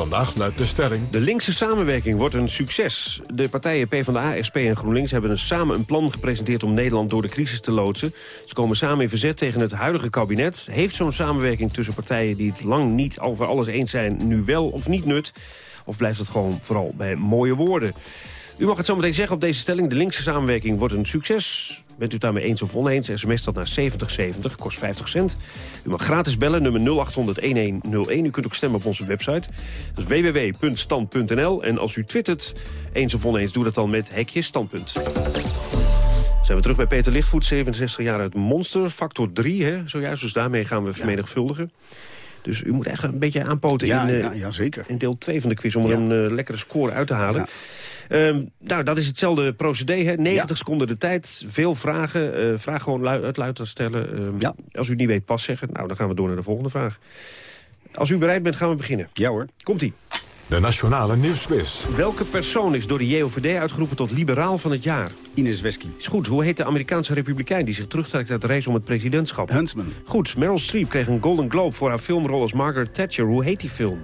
Vandaag luidt de stelling... De linkse samenwerking wordt een succes. De partijen PvdA, SP en GroenLinks hebben samen een plan gepresenteerd... om Nederland door de crisis te loodsen. Ze komen samen in verzet tegen het huidige kabinet. Heeft zo'n samenwerking tussen partijen die het lang niet over alles eens zijn... nu wel of niet nut? Of blijft het gewoon vooral bij mooie woorden? U mag het zo meteen zeggen op deze stelling. De linkse samenwerking wordt een succes. Bent u het daarmee eens of oneens? SMS dat naar 7070, kost 50 cent. U mag gratis bellen, nummer 0800-1101. U kunt ook stemmen op onze website. Dat is www.stand.nl. En als u twittert, eens of oneens, doe dat dan met hekje standpunt. Zijn we terug bij Peter Lichtvoet, 67 jaar uit Monster. Factor 3, hè, zojuist. Dus daarmee gaan we vermenigvuldigen. Dus u moet echt een beetje aanpoten Ja, in, eh, ja, ja, zeker. in deel 2 van de quiz... om er een eh, lekkere score uit te halen. Ehm, nou, dat is hetzelfde procedé. Hè? 90 seconden de tijd, veel vragen. eh, vraag gewoon lui, het luid te stellen. Ehm, Als u het niet weet, pas zeggen. Nou, dan gaan we door naar de volgende vraag. Als u bereid bent, gaan we beginnen. Ja hoor. Komt-ie. De Nationale Nieuwsquiz. Welke persoon is door de JOVD uitgeroepen tot liberaal van het jaar? Ines Wesky. Is goed. Hoe heet de Amerikaanse republikein die zich terugtrekt uit de race om het presidentschap? Huntsman. Goed. Meryl Streep kreeg een Golden Globe voor haar filmrol als Margaret Thatcher. Hoe heet die film?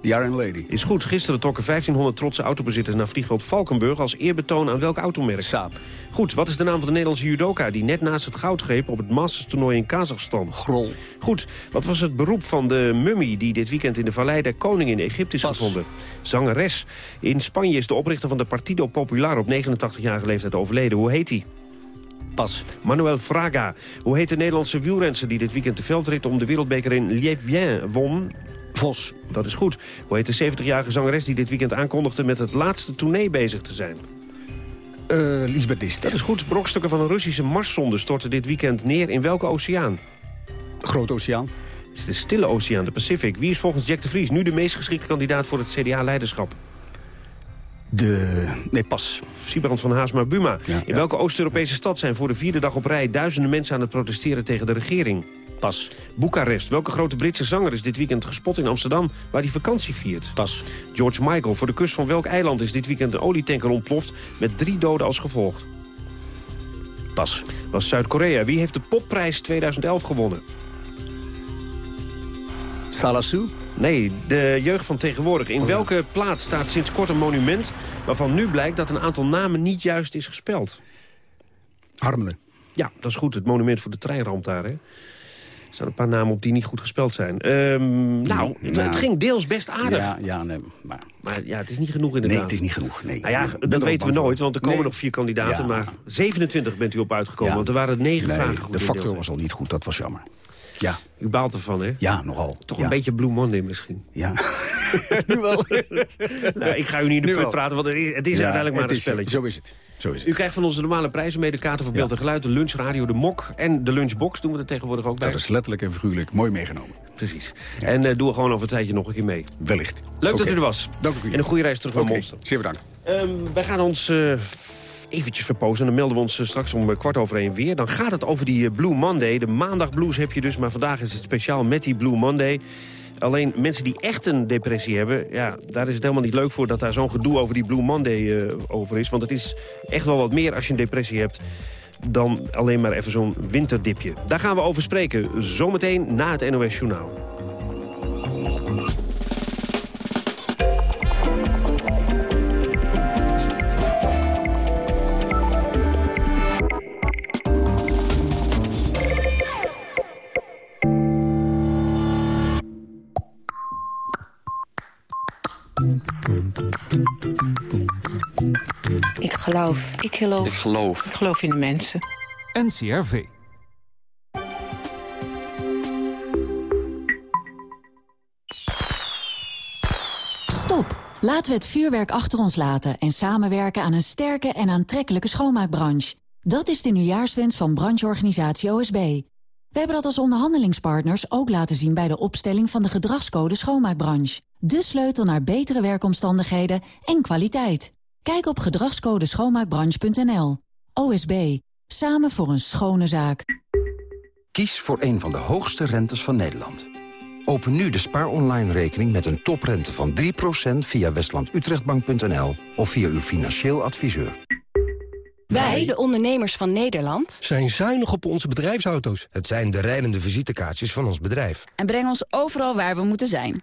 The Iron Lady. Is goed. Gisteren trokken 1500 trotse autobezitters naar vliegveld Valkenburg... als eerbetoon aan welk automerk? Saab. Goed. Wat is de naam van de Nederlandse judoka... die net naast het goud greep op het Masters-toernooi in Kazachstan? Grol. Goed. Wat was het beroep van de mummie... die dit weekend in de Vallei der Koning in Egypte is gevonden? Zangeres. In Spanje is de oprichter van de Partido Popular... op 89-jarige leeftijd overleden. Hoe heet hij? Pas. Manuel Fraga. Hoe heet de Nederlandse wielrenser die dit weekend de veldrit om de wereldbeker in Liévin won? Vos. Dat is goed. Hoe heet de 70-jarige zangeres die dit weekend aankondigde met het laatste tournee bezig te zijn? Uh, Lisbeth Dist. Dat is goed. Brokstukken van een Russische Marszonde storten dit weekend neer in welke oceaan? Grote Oceaan. Het is de Stille Oceaan, de Pacific. Wie is volgens Jack de Vries nu de meest geschikte kandidaat voor het CDA-leiderschap? De... Nee, pas. Siebrand van Haasma Buma. in welke Oost-Europese stad zijn voor de vierde dag op rij... duizenden mensen aan het protesteren tegen de regering? Pas. Boekarest. Welke grote Britse zanger is dit weekend gespot in Amsterdam... waar hij vakantie viert? Pas. George Michael. Voor de kust van welk eiland is dit weekend een olietanker ontploft... met drie doden als gevolg? Pas. Was Zuid-Korea. Wie heeft de popprijs 2011 gewonnen? Salasu? Nee, de jeugd van tegenwoordig. In welke plaats staat sinds kort een monument... waarvan nu blijkt dat een aantal namen niet juist is gespeld? Harmelen. Ja, dat is goed. Het monument voor de treinramp daar, hè? Er staan een paar namen op die niet goed gespeld zijn. Ehm, nou, het, nou. het ging deels best aardig. Ja, ja nee, maar... Maar ja, het is niet genoeg inderdaad. Nee, het is niet genoeg. Nee. Nou ja, dat weten we nooit, want er komen Nee. nog vier kandidaten. Ja. Maar 27 bent u op uitgekomen, want er waren negen Nee, vragen. de goed factor was al niet goed, dat was jammer. Ja. U baalt ervan, hè? Ja, nogal. Toch ja. een beetje Blue Monday misschien. Ja. *laughs* nu wel. *laughs* nou, ik ga u niet in de put praten, want het is, het is Ja, uiteindelijk maar een is- spelletje. Zo is het. Zo is het. U krijgt van onze normale prijzen mee de kaarten voor beeld en geluid, de lunchradio, de mok en de lunchbox doen we er tegenwoordig ook bij. Dat is letterlijk en figuurlijk mooi meegenomen. Precies. En eh, doe er gewoon over een tijdje nog een keer mee. Wellicht. Leuk dat u er was. Dank u. En een goede reis terug naar Monster. Zeer bedankt. Ehm, wij gaan ons eh, eventjes verpozen. En dan melden we ons eh, straks om eh, kwart over één weer. Dan gaat het over die eh, Blue Monday. De maandag blues heb je dus, maar vandaag is het speciaal met die Blue Monday. Alleen mensen die echt een depressie hebben... ja, daar is het helemaal niet leuk voor dat daar zo'n gedoe over die Blue Monday over is. Want het is echt wel wat meer als je een depressie hebt... dan alleen maar even zo'n winterdipje. Daar gaan we over spreken, zometeen na het NOS Journaal. Geloof. Ik geloof. Ik geloof. Ik geloof in de mensen. NCRV. Stop! Laten we het vuurwerk achter ons laten en samenwerken aan een sterke en aantrekkelijke schoonmaakbranche. Dat is de nieuwjaarswens van brancheorganisatie OSB. We hebben dat als onderhandelingspartners ook laten zien bij de opstelling van de gedragscode schoonmaakbranche. De sleutel naar betere werkomstandigheden en kwaliteit. Kijk op gedragscodeschoonmaakbranche.nl. OSB. Samen voor een schone zaak. Kies voor een van de hoogste rentes van Nederland. Open nu de Spaar Online rekening met een toprente van 3% via westlandutrechtbank.nl of via uw financieel adviseur. Wij, de ondernemers van Nederland, zijn zuinig op onze bedrijfsauto's. Het zijn de rijdende visitekaartjes van ons bedrijf. en brengen ons overal waar we moeten zijn.